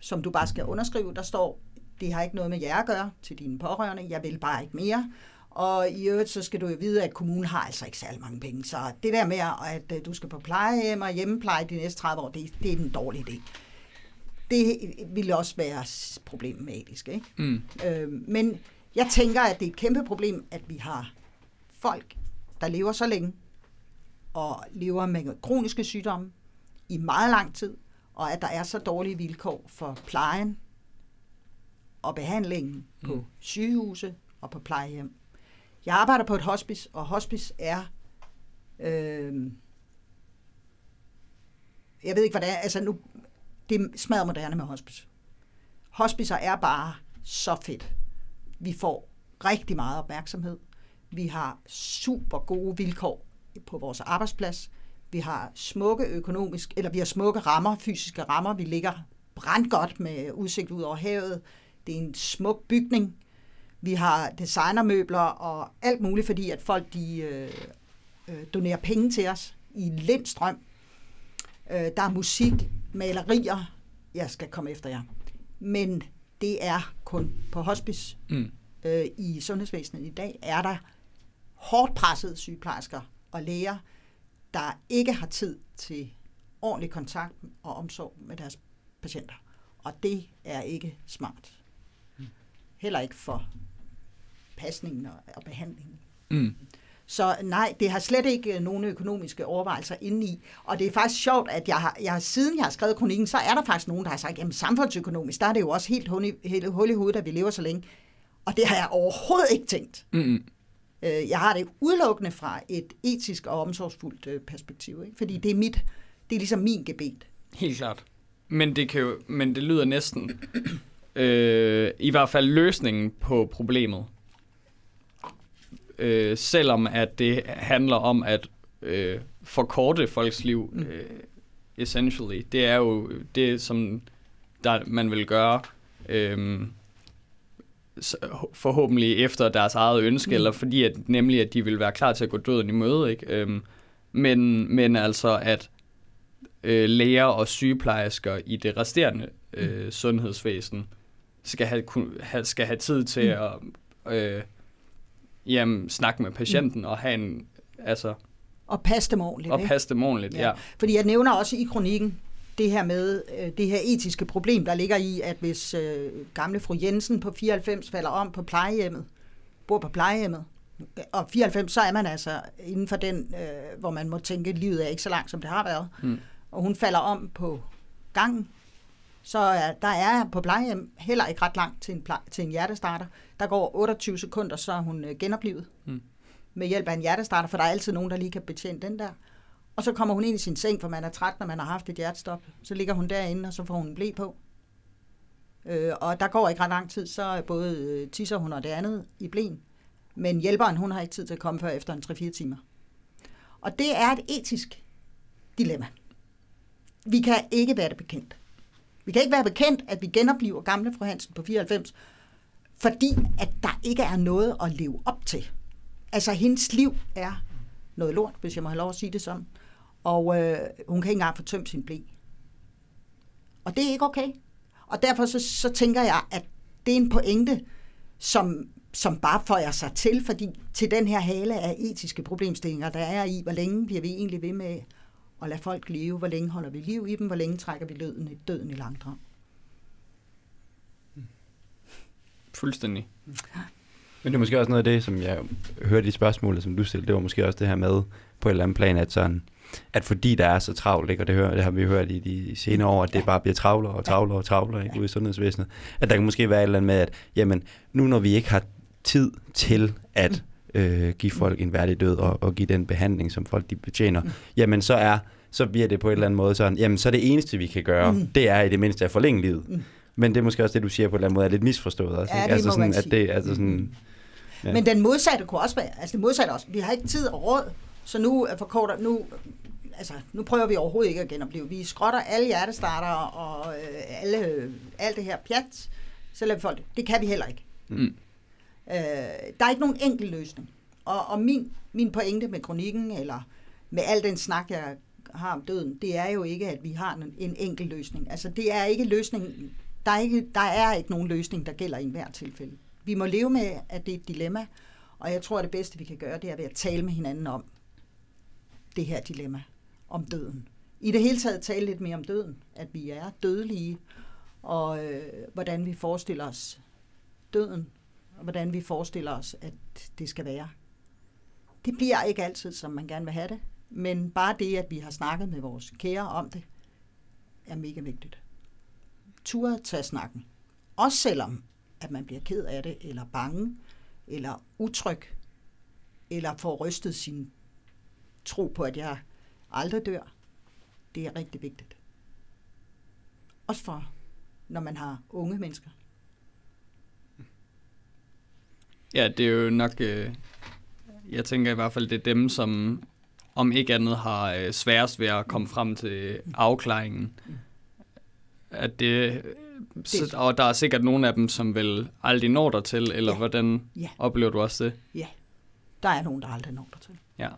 som du bare skal underskrive. Der står, det har ikke noget med jer at gøre til dine pårørende, jeg vil bare ikke mere. Og i øvrigt, så skal du jo vide, at kommunen har altså ikke særlig mange penge. Så det der med, at øh, du skal på plejehjem og hjemmepleje de næste 30 år, det, det er en dårlig idé. Det ville også være problematisk. Ikke? Mm. Øh, men jeg tænker, at det er et kæmpe problem, at vi har folk, der lever så længe, og lever med kroniske sygdomme i meget lang tid, og at der er så dårlige vilkår for plejen og behandlingen på mm. sygehuse og på plejehjem. Jeg arbejder på et hospice, og hospice er... Øh, jeg ved ikke, hvad det er. Altså nu, det er smadret moderne med hospice. Hospicer er bare så fedt. Vi får rigtig meget opmærksomhed. Vi har super gode vilkår på vores arbejdsplads. Vi har smukke økonomisk, eller vi har smukke rammer, fysiske rammer. Vi ligger brandgodt med udsigt ud over havet. Det er en smuk bygning. Vi har designermøbler og alt muligt, fordi at folk de øh, øh, donerer penge til os i lindstrøm. Øh, der er musik, malerier. Jeg skal komme efter jer. Men det er kun på hospice. Mm. Øh, I sundhedsvæsenet i dag er der hårdt pressede sygeplejersker og læger, der ikke har tid til ordentlig kontakt og omsorg med deres patienter. Og det er ikke smart. heller ikke for pasningen og, og behandlingen. Mm. Så nej, det har slet ikke nogen økonomiske overvejelser inde i. Og det er faktisk sjovt, at jeg har, jeg, siden jeg har skrevet kronikken, så er der faktisk nogen, der har sagt, jamen samfundsøkonomisk, der er det jo også helt hul i, helt hul i hovedet, at vi lever så længe. Og det har jeg overhovedet ikke tænkt. Mm-mm. Øh, Jeg har det udelukkende fra et etisk og omsorgsfuldt øh, perspektiv, ikke? fordi det er mit, det er ligesom min gebet. Helt klart. Men det, kan jo, men det lyder næsten, øh, i hvert fald løsningen på problemet. Øh, selvom at det handler om at øh, forkorte folks liv, øh, essentially. Det er jo det, som der, man vil gøre øh, forhåbentlig efter deres eget ønske, mm. eller fordi at, nemlig at de vil være klar til at gå døden i møde. Ikke? Øh, men, men altså at øh, læger og sygeplejersker i det resterende øh, sundhedsvæsen skal have, kun, have, skal have tid til Mm. at øh, jamen, snakke med patienten og have en, altså, Og passe dem ordentligt. og ikke? passe dem ordentligt. Ja. Ja. Fordi jeg nævner også i kronikken det her med øh, det her etiske problem, der ligger i, at hvis øh, gamle fru Jensen på 94 falder om på plejehjemmet, bor på plejehjemmet, og 94, så er man altså inden for den, øh, hvor man må tænke, at livet er ikke så langt, som det har været. Mm. Og hun falder om på gangen, så er, der er på plejehjem heller ikke ret langt til en, plej, til en hjertestarter. Der går 28 sekunder, så er hun øh, genoplevet Mm. med hjælp af en hjertestarter, for der er altid nogen, der lige kan betjene den der. Og så kommer hun ind i sin seng, for man er træt, når man har haft et hjertestop. Så ligger hun derinde, og så får hun en blæ på. Øh, og der går ikke ret lang tid, så både øh, tisser hun og det andet i blæen. Men hjælperen, hun har ikke tid til at komme før efter en 3-4 timer. Og det er et etisk dilemma. Vi kan ikke være det bekendt. Vi kan ikke være bekendt, at vi genoplever gamle fru Hansen på 94, fordi at der ikke er noget at leve op til. Altså, hendes liv er noget lort, hvis jeg må have lov at sige det sådan. Og øh, hun kan ikke engang få tømt sin blæ. Og det er ikke okay. Og derfor så, så tænker jeg, at det er en pointe, som, som bare føjer sig til, fordi til den her hale af etiske problemstillinger, der er i, hvor længe bliver vi egentlig ved med at lade folk leve, hvor længe holder vi liv i dem, hvor længe trækker vi døden, i- døden i langdrag. Fuldstændig. Men det er måske også noget af det, som jeg hørte i spørgsmålet, som du stillede, det var måske også det her med på et eller andet plan, at sådan, at fordi der er så travlt, ikke, og det, hører, det har vi hørt i de senere år, at det bare bliver travlere og travlere og travlere ikke, ude i sundhedsvæsenet, at der kan måske være et eller andet med, at jamen, nu når vi ikke har tid til at øh, give folk en værdig død og, og give den behandling, som folk de betjener, jamen så er så bliver det på en eller anden måde sådan, jamen så det eneste, vi kan gøre, Mm. det er i det mindste at forlænge livet. Mm. Men det er måske også det, du siger på en eller anden måde, er lidt misforstået også. Ja, ikke? det altså sådan, at det, altså sådan, Ja. Men den modsatte kunne også være, altså det modsatte også, vi har ikke tid og råd, så nu er forkorter, nu, altså nu prøver vi overhovedet ikke at genopleve. Vi skrotter alle hjertestarter og øh, alle, alt det her pjat, så lader vi folk, det kan vi heller ikke. Mm. Øh, der er ikke nogen enkel løsning. Og, og min, min pointe med kronikken, eller med al den snak, jeg har om døden, det er jo ikke, at vi har en, en enkel løsning. Altså det er ikke løsning, der er ikke, der er ikke nogen løsning, der gælder i enhver tilfælde. Vi må leve med, at det er et dilemma, og jeg tror, at det bedste, vi kan gøre, det er ved at tale med hinanden om det her dilemma, om døden. I det hele taget tale lidt mere om døden, at vi er dødelige, og øh, hvordan vi forestiller os døden, og hvordan vi forestiller os, at det skal være. Det bliver ikke altid, som man gerne vil have det, men bare det, at vi har snakket med vores kære om det, er mega vigtigt. Turde tage snakken. Også selvom, at man bliver ked af det, eller bange, eller utryg, eller får rystet sin tro på, at jeg aldrig dør. Det er rigtig vigtigt. Også for, når man har unge mennesker. Ja, det er jo nok... Øh, jeg tænker i hvert fald, det er dem, som om ikke andet har øh, sværest ved at komme frem til afklaringen. At det, så, og der er sikkert nogle af dem, som vel aldrig når der til, eller Ja. hvordan Ja. oplever du også det? Ja, der er nogen, der aldrig når der til. Ja.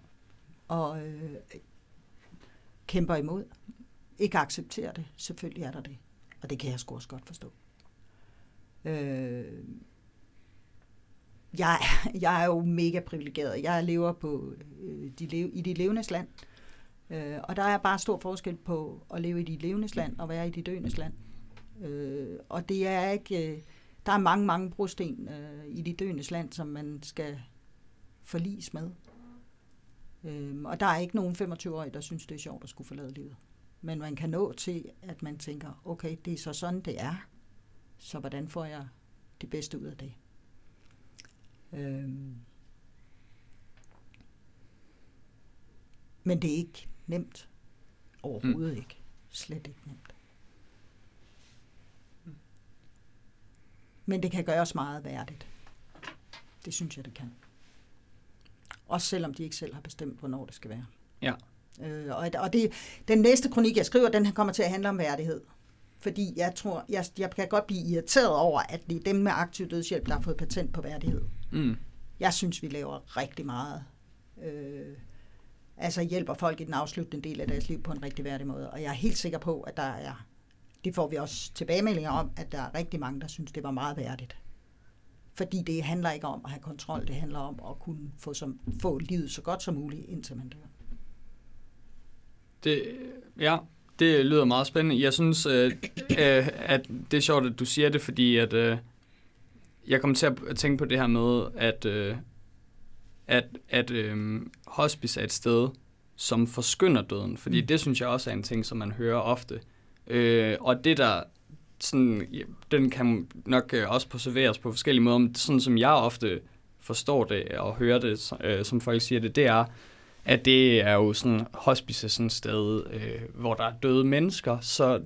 Og øh, kæmper imod. Ikke accepterer det. Selvfølgelig er der det. Og det kan jeg sgu også godt forstå. Øh, jeg, jeg er jo mega privilegeret. Jeg lever på øh, de lev, i de levendes land. Øh, og der er bare stor forskel på at leve i de levendes land og være i de døendes land. Øh, og det er ikke... Øh, der er mange, mange brosten øh, i de døendes land, som man skal forlis med. Øhm, og der er ikke nogen 25-årige, der synes, det er sjovt at skulle forlade livet. Men man kan nå til, at man tænker, okay, det er så sådan, det er. Så hvordan får jeg det bedste ud af det? Øhm. Men det er ikke nemt. Overhovedet mm. ikke. Slet ikke nemt. Men det kan gøres meget værdigt. Det synes jeg, det kan. Også selvom de ikke selv har bestemt, hvornår det skal være. Ja. Øh, og og det, den næste kronik, jeg skriver, den kommer til at handle om værdighed. Fordi jeg tror, jeg, jeg kan godt blive irriteret over, at det er dem med aktiv dødshjælp, der har fået patent på værdighed. Mm. Jeg synes, vi laver rigtig meget. Øh, altså hjælper folk i den afsluttende del af deres liv på en rigtig værdig måde. Og jeg er helt sikker på, at der er, det får vi også tilbagemeldinger om, at der er rigtig mange, der synes, det var meget værdigt. Fordi det handler ikke om at have kontrol, det handler om at kunne få, som, få livet så godt som muligt, indtil man dør. Det, ja, det lyder meget spændende. Jeg synes, øh, øh, at det er sjovt, at du siger det, fordi at, øh, jeg kommer til at tænke på det her med, at, øh, at, at øh, hospice er et sted, som forskynder døden. Fordi mm. det synes jeg også er en ting, som man hører ofte. Øh, og det der, sådan, den kan nok øh, også preserveres på forskellige måder, men sådan som jeg ofte forstår det og hører det, øh, som folk siger det, det er, at det er jo sådan hospice sådan et sted, øh, hvor der er døde mennesker, så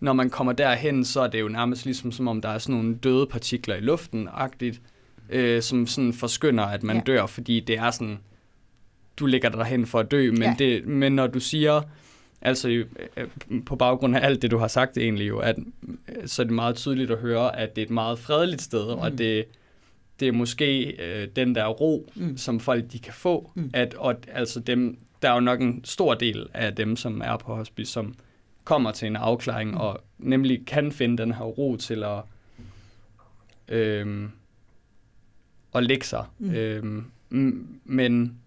når man kommer derhen, så er det jo nærmest ligesom som om der er sådan nogle døde partikler i luften, agtigt, øh, som sådan forskynder, at man ja. dør, fordi det er sådan, du ligger derhen for at dø, men, ja. det, men når du siger, altså øh, på baggrund af alt det, du har sagt egentlig jo, at, så er det meget tydeligt at høre, at det er et meget fredeligt sted, mm. og det, det er måske øh, den der ro, mm. som folk de kan få, mm. at, og altså dem, der er jo nok en stor del af dem, som er på hospice, som kommer til en afklaring, mm. og nemlig kan finde den her ro til at, øh, at lægge sig. Mm. Øh, men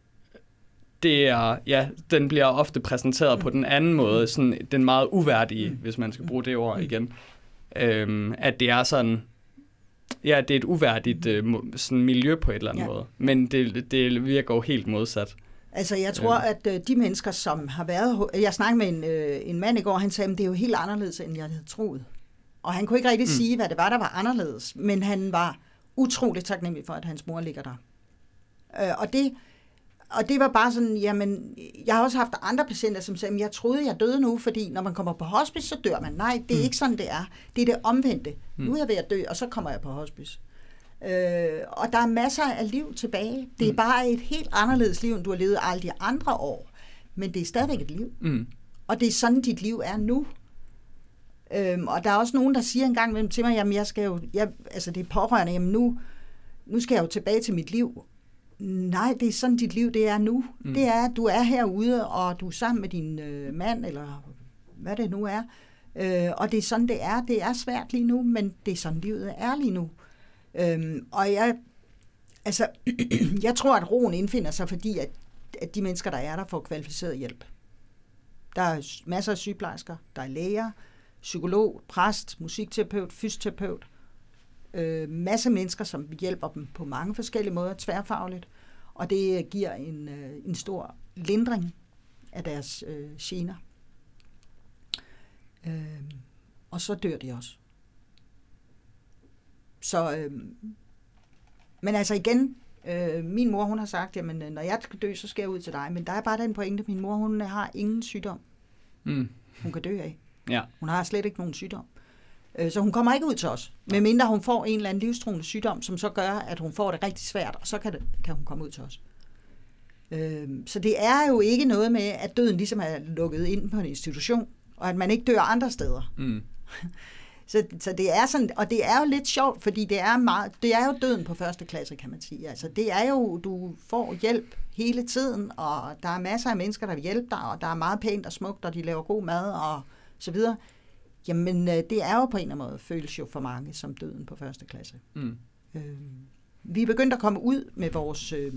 det er, ja, den bliver ofte præsenteret mm. på den anden måde, sådan den meget uværdige, mm. hvis man skal bruge det ord mm. igen. Øhm, at det er sådan, ja, det er et uværdigt øh, sådan miljø på et eller andet ja. måde. Men det, det virker jo helt modsat. Altså, jeg tror, øh. at øh, de mennesker, som har været... Jeg snakkede med en, øh, en mand i går, han sagde, at det er jo helt anderledes, end jeg havde troet. Og han kunne ikke rigtig mm. sige, hvad det var, der var anderledes. Men han var utroligt taknemmelig for, at hans mor ligger der. Øh, og det og det var bare sådan, jamen, jeg har også haft andre patienter, som sagde, jeg troede, jeg døde nu, fordi når man kommer på hospice, så dør man. Nej, det er mm. ikke sådan, det er. Det er det omvendte. Mm. Nu er jeg ved at dø, og så kommer jeg på hospice. Øh, og der er masser af liv tilbage. Det er mm. bare et helt anderledes liv, end du har levet alle de andre år. Men det er stadigvæk et liv. Mm. Og det er sådan, dit liv er nu. Øhm, og der er også nogen, der siger en gang imellem til mig, jamen jeg skal jo, jeg, altså det er pårørende, jamen nu, nu skal jeg jo tilbage til mit liv. Nej, det er sådan, dit liv det er nu. Mm. Det er, at du er herude, og du er sammen med din øh, mand, eller hvad det nu er. Øh, og det er sådan, det er. Det er svært lige nu, men det er sådan, livet er lige nu. Øhm, og jeg, altså, jeg tror, at roen indfinder sig, fordi at, at de mennesker, der er der, får kvalificeret hjælp. Der er masser af sygeplejersker, der er læger, psykolog, præst, musikterapeut, fysioterapeut, øh, masse mennesker, som hjælper dem på mange forskellige måder, tværfagligt, og det giver en, øh, en stor lindring af deres øh, gener. Øh, og så dør de også. Så, øh, men altså igen, øh, min mor hun har sagt, jamen når jeg skal dø, så skal jeg ud til dig. Men der er bare den pointe, min mor hun har ingen sygdom. Mm. Hun kan dø af. Ja. Hun har slet ikke nogen sygdom. Øh, så hun kommer ikke ud til os, medmindre hun får en eller anden livstruende sygdom, som så gør, at hun får det rigtig svært, og så kan, det, kan hun komme ud til os. Øh, så det er jo ikke noget med, at døden ligesom er lukket ind på en institution, og at man ikke dør andre steder. Mm. Så, så det er sådan, og det er jo lidt sjovt, fordi det er, meget, det er jo døden på første klasse, kan man sige. Altså, det er jo, du får hjælp hele tiden, og der er masser af mennesker, der vil hjælpe dig, og der er meget pænt og smukt, og de laver god mad, og så videre. Jamen, øh, det er jo på en eller anden måde, føles jo for mange som døden på første klasse. Mm. Øh, vi er begyndt at komme ud med vores, øh,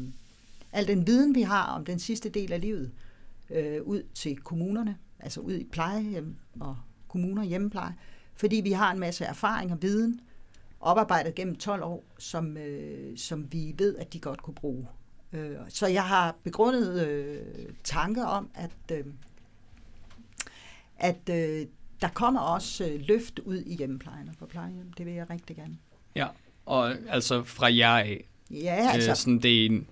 al den viden, vi har om den sidste del af livet, øh, ud til kommunerne, altså ud i plejehjem og kommuner, hjemmepleje, fordi vi har en masse erfaring og viden, oparbejdet gennem 12 år, som, øh, som vi ved, at de godt kunne bruge. Øh, så jeg har begrundet øh, tanker om, at, øh, at øh, der kommer også øh, løft ud i hjemmeplejen og på plejehjem. Det vil jeg rigtig gerne. Ja, og altså fra jer af. Ja, altså, Øh, sådan det er en,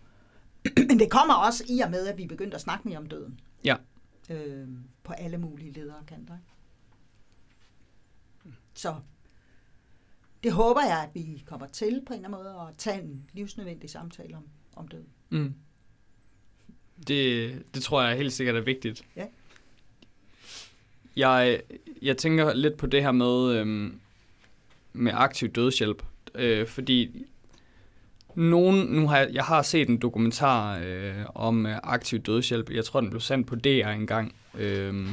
men det kommer også i og med, at vi begyndte at snakke mere om døden. Ja. Øh, på alle mulige ledere og kanter. Så det håber jeg, at vi kommer til på en eller anden måde at tage en livsnødvendig samtale om, om døden. Mm. Det, det tror jeg helt sikkert er vigtigt. Ja. Jeg, jeg tænker lidt på det her med, øhm, med aktiv dødshjælp, øh, fordi nogen, nu har jeg, jeg har set en dokumentar øh, om øh, aktiv dødshjælp. Jeg tror, den blev sendt på DR engang, øh,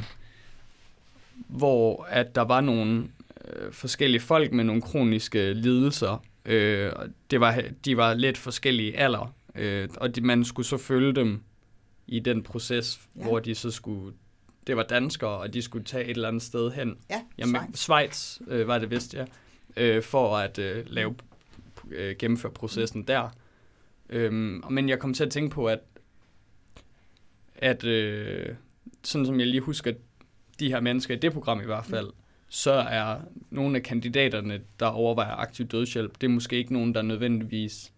hvor at der var nogle øh, forskellige folk med nogle kroniske lidelser. Øh, og det var, de var lidt forskellige alder, øh, og de, man skulle så følge dem i den proces, ja. hvor de så skulle... Det var danskere, og de skulle tage et eller andet sted hen. Ja, Jamen, Schweiz. Schweiz øh, var det vist, ja. Øh, for at øh, lave, øh, gennemføre processen der. Øhm, men jeg kom til at tænke på, at, at øh, sådan som jeg lige husker de her mennesker i det program i hvert fald, mm. så er nogle af kandidaterne, der overvejer aktiv dødshjælp, det er måske ikke nogen, der nødvendigvis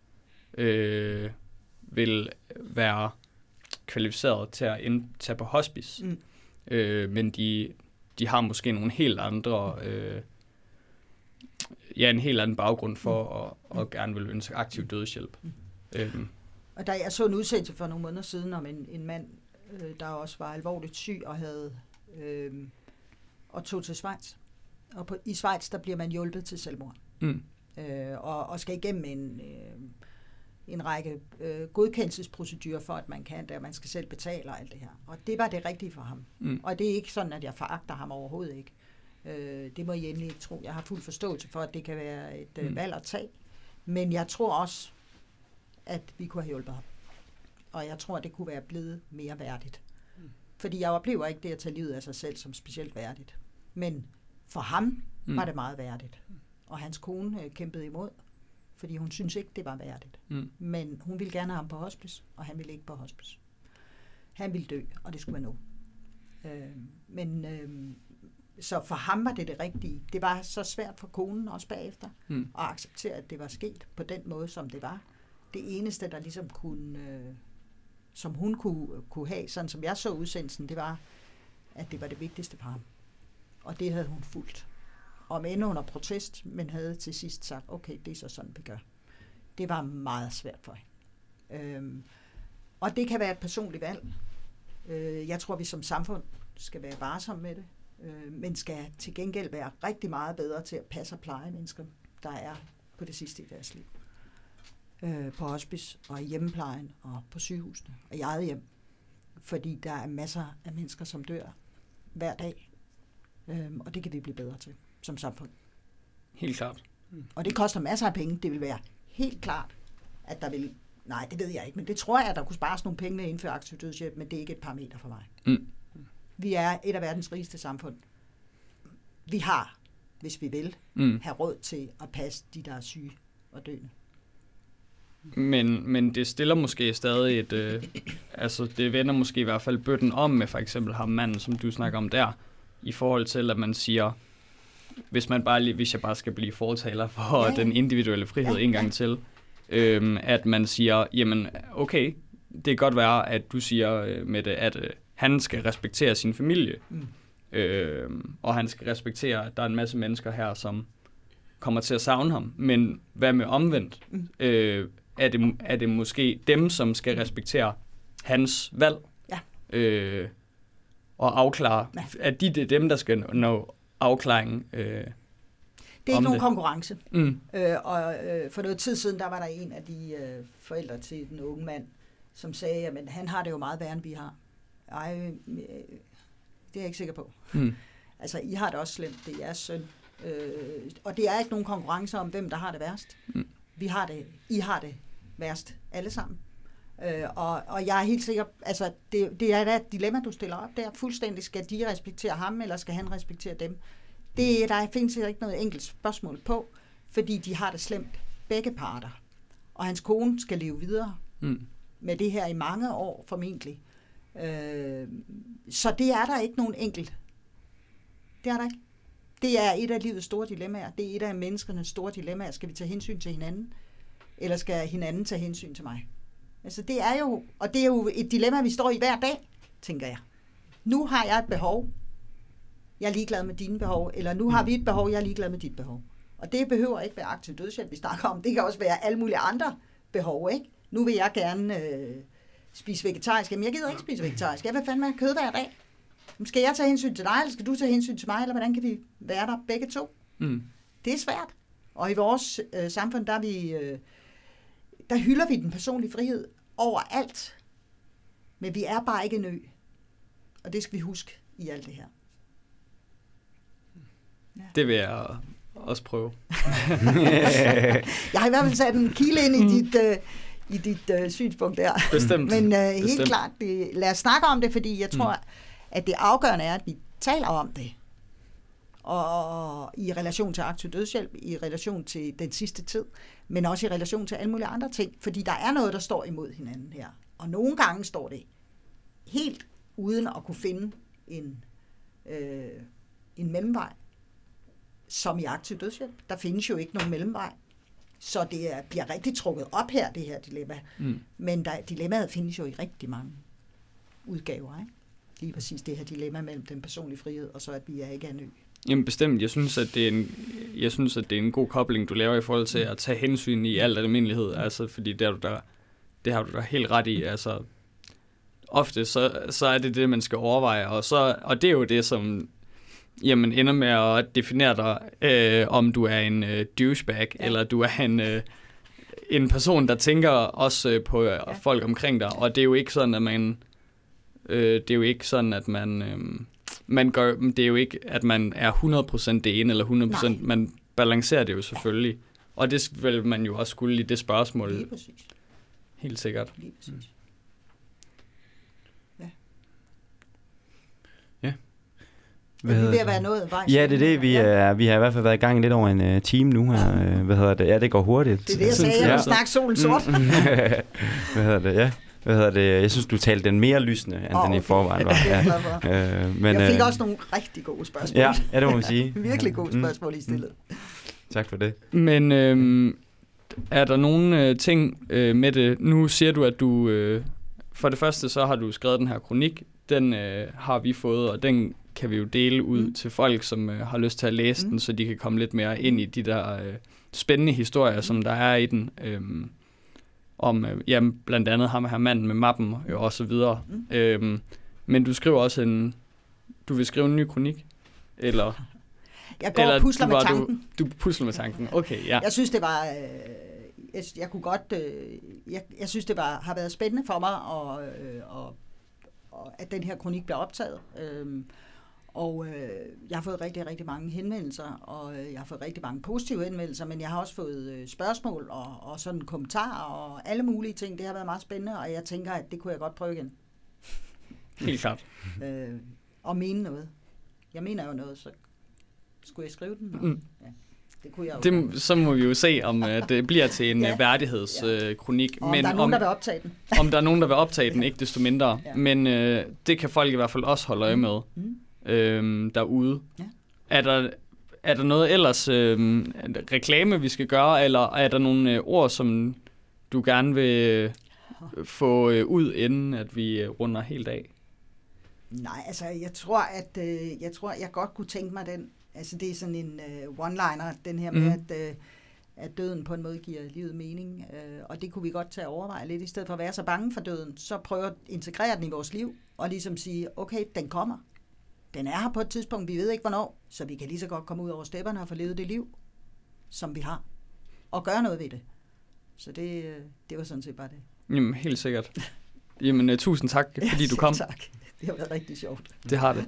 øh, vil være kvalificeret til at indtage på hospice. Mm. Øh, men de, de har måske nogle helt andre, øh, ja, en helt anden baggrund for at, at gerne vil ønske aktiv dødshjælp. Mm. Øhm, Og da jeg så en udsendelse for nogle måneder siden om en, en mand, øh, der også var alvorligt syg og havde øh, og tog til Schweiz. Og på, i Schweiz, der bliver man hjulpet til selvmord. mm, øh, og, og skal igennem en, øh, en række øh, godkendelsesprocedurer for, at man kan det, og man skal selv betale og alt det her. Og det var det rigtige for ham. mm, Og det er ikke sådan, at jeg foragter ham overhovedet ikke. Øh, det må I endelig ikke tro. Jeg har fuld forståelse for, at det kan være et øh, Mm. valg at tage. Men jeg tror også, at vi kunne have hjulpet ham. Og jeg tror, at det kunne være blevet mere værdigt. Fordi jeg oplever ikke det at tage livet af sig selv som specielt værdigt. Men for ham mm, var det meget værdigt. Og hans kone øh, kæmpede imod, fordi hun synes ikke, det var værdigt. mm, Men hun ville gerne have ham på hospice, og han ville ikke på hospice. Han ville dø, og det skulle være nu. Øh, men øh, så for ham var det det rigtige. Det var så svært for konen også bagefter mm, at acceptere, at det var sket på den måde, som det var. Det eneste, der ligesom kunne, øh, som hun kunne, kunne have, sådan som jeg så udsendelsen, det var, at det var det vigtigste for ham. Og det havde hun fulgt. Om end under protest, men havde til sidst sagt, okay, det er så sådan, vi gør. Det var meget svært for hende. Øhm, og det kan være et personligt valg. Øh, jeg tror, vi som samfund skal være varsomme med det, øh, men skal til gengæld være rigtig meget bedre til at passe og pleje mennesker, der er på det sidste i deres liv. Øh, på hospice og i hjemmeplejen og på sygehusene og i eget hjem. Fordi der er masser af mennesker, som dør hver dag. øh, og det kan vi blive bedre til som samfund. helt klart. Og det koster masser af penge. Det vil være helt klart, at der vil... Nej, det ved jeg ikke, men det tror jeg, at der kunne spares nogle penge ved at indføre aktiv dødshjælp, men det er ikke et parameter for mig. Mm. Vi er et af verdens rigeste samfund. Vi har, hvis vi vil, Mm. have råd til at passe de, der er syge og døende. Men, men det stiller måske stadig et... Øh, altså, det vender måske i hvert fald bøtten om med for eksempel ham manden, som du snakker om der, i forhold til, at man siger, hvis, man bare, lige- hvis jeg bare skal blive fortaler for Ja, ja, den individuelle frihed Ja, en gang til, øhm, at man siger, jamen, okay, det kan godt være, at du siger øh, med det, at øh, han skal respektere sin familie, Mm. øh, og han skal respektere, at der er en masse mennesker her, som kommer til at savne ham. Men hvad med omvendt? Mm. Øh, er, det, er det måske dem, som skal respektere hans valg? Ja. Øh, og afklare, Ja. at de det er dem, der skal nå afklaringen? Øh, Det er ikke nogen det. konkurrence. mm, Øh, og øh, for noget tid siden, der var der en af de øh, forældre til den unge mand, som sagde, at han har det jo meget værre, end vi har. Ej, øh, det er jeg ikke sikker på. mm, Altså, I har det også slemt, det er jeres søn. Øh, og det er ikke nogen konkurrence om, hvem der har det værst. Mm. Vi har det, I har det værst, alle sammen. Øh, og, og jeg er helt sikker, altså, det, det er da et dilemma, du stiller op der. Fuldstændig, skal de respektere ham, eller skal han respektere dem? Det, der findes ikke noget enkelt spørgsmål på, fordi de har det slemt, begge parter. Og hans kone skal leve videre Mm. med det her i mange år formentlig. Øh, så det er der ikke nogen enkelt. Det er der ikke. Det er et af livets store dilemmaer. Det er et af menneskernes store dilemmaer. Skal vi tage hensyn til hinanden? Eller skal hinanden tage hensyn til mig? Altså det er jo, og det er jo et dilemma, vi står i hver dag, tænker jeg. Nu har jeg et behov. Jeg er ligeglad med dine behov. Eller nu har vi et behov, jeg er ligeglad med dit behov. Og det behøver ikke være aktiv dødshjælp, vi snakker om. Det kan også være alle mulige andre behov, ikke? Nu vil jeg gerne øh, spise vegetarisk. Jamen, jeg gider ikke spise vegetarisk. Jeg vil fandme have kød hver dag. Jamen, skal jeg tage hensyn til dig, eller skal du tage hensyn til mig, eller hvordan kan vi være der begge to? Mm. Det er svært. Og i vores øh, samfund, der, er vi, øh, der hylder vi den personlige frihed overalt. Men vi er bare ikke en ø. Og det skal vi huske i alt det her. Det vil jeg også prøve. Jeg har i hvert fald sat en kile ind i dit, øh, i dit øh, synspunkt der. Bestemt. Men øh, helt Bestemt. klart, det, lad os snakke om det, fordi jeg tror, mm. at det afgørende er, at vi taler om det. Og i relation til aktiv dødshjælp, i relation til den sidste tid, men også i relation til alle mulige andre ting. Fordi der er noget, der står imod hinanden her. Og nogle gange står det helt uden at kunne finde en, øh, en mellemvej, som i aktiv dødshjælp. Der findes jo ikke nogen mellemvej. Så det er, bliver rigtig trukket op her, det her dilemma. Mm. Men der, dilemmaet findes jo i rigtig mange udgaver. Ikke? Lige præcis det her dilemma mellem den personlige frihed, og så at vi er ikke er en ø. Jamen bestemt. Jeg synes, at det er en, jeg synes, at det er en god kobling, du laver i forhold til at tage hensyn i al almindelighed. Altså, fordi det, er du der, det har du da helt ret i. Altså, ofte så, så er det det, man skal overveje. Og, så, og det er jo det, som jamen, ender med at definere dig, øh, om du er en øh, douchebag, ja. eller du er en, øh, en person, der tænker også øh, på øh, Ja. folk omkring dig. Og det er jo ikke sådan, at man... Øh, det er jo ikke sådan, at man... Øh, man gør, det er jo ikke, at man er 100% det ene eller 100%. Nej. Man balancerer det jo selvfølgelig. Og det vil man jo også skulle i det spørgsmål, Lige præcis. helt sikkert. Lige præcis. Hvad er vi hedder ved at det? være nået vejs? Ja, det er det. Vi, er, vi har i hvert fald været i gang i lidt over en uh, time nu her. Uh, hvad hedder det? Ja, det går hurtigt. Det er det, jeg sagde. Jeg også. snakke solen sort. Mm. hvad hedder det? Ja. Hvad hedder det? Jeg synes, du talte den mere lysende, end Åh, den i forvejen var. Ja. for. Øh, men, Jeg fik øh, også nogle rigtig gode spørgsmål. Ja, ja, det må man sige. Virkelig gode Mm. spørgsmål i stillet. Tak for det. Men øhm, er der nogle øh, ting øh, med det? Nu siger du, at du... Øh, for det første, så har du skrevet den her kronik. Den øh, har vi fået, og den kan vi jo dele ud Mm. mm. til folk, som øh, har lyst til at læse Mm. mm. den, så de kan komme lidt mere ind i de der øh, spændende historier, som der er i den. Øhm, om øh, jamen, blandt andet ham her manden med mappen øh, og så videre. Mm. Øhm, men du skriver også en... Du vil skrive en ny kronik? Eller Jeg går Eller og pusler du med var- du- tanken. du pusler med tanken? Okay, ja. Jeg synes, det var... Øh, jeg, jeg kunne godt... Øh, jeg, jeg synes, det var, har været spændende for mig, og, øh, og, og at den her kronik bliver optaget. Øhm, og øh, jeg har fået rigtig, rigtig mange henvendelser, og øh, jeg har fået rigtig mange positive henvendelser, men jeg har også fået øh, spørgsmål og, og sådan kommentarer og alle mulige ting. Det har været meget spændende, og jeg tænker, at det kunne jeg godt prøve igen. Helt klart. Øh, og mene noget. Jeg mener jo noget, så skulle jeg skrive den? Og, Mm. ja, det kunne jeg jo. Det, så må vi jo se, om uh, det bliver til en Ja. ja. værdighedskronik. og om der er nogen, der vil optage den. om der er nogen, der vil optage den, ikke desto mindre. Ja. Men uh, det kan folk i hvert fald også holde øje med Mm. Øhm, derude. Ja. Er, der, er der noget ellers øhm, reklame, vi skal gøre, eller er der nogle øh, ord, som du gerne vil øh, få øh, ud, inden at vi øh, runder helt af? Nej, altså jeg tror, at øh, jeg tror, jeg godt kunne tænke mig den. Altså det er sådan en øh, one-liner, den her med, Mhm. at, øh, at døden på en måde giver livet mening. Øh, og det kunne vi godt tage at overveje lidt, i stedet for at være så bange for døden, så prøve at integrere den i vores liv, og ligesom sige, okay, den kommer. Den er her på et tidspunkt, vi ved ikke hvornår, så vi kan lige så godt komme ud over stepperne og få levet det liv, som vi har, og gøre noget ved det. Så det, øh, det var sådan set bare det. Jamen, helt sikkert. Jamen, uh, tusind tak, fordi du kom. tak. Det har været rigtig sjovt. Det har det.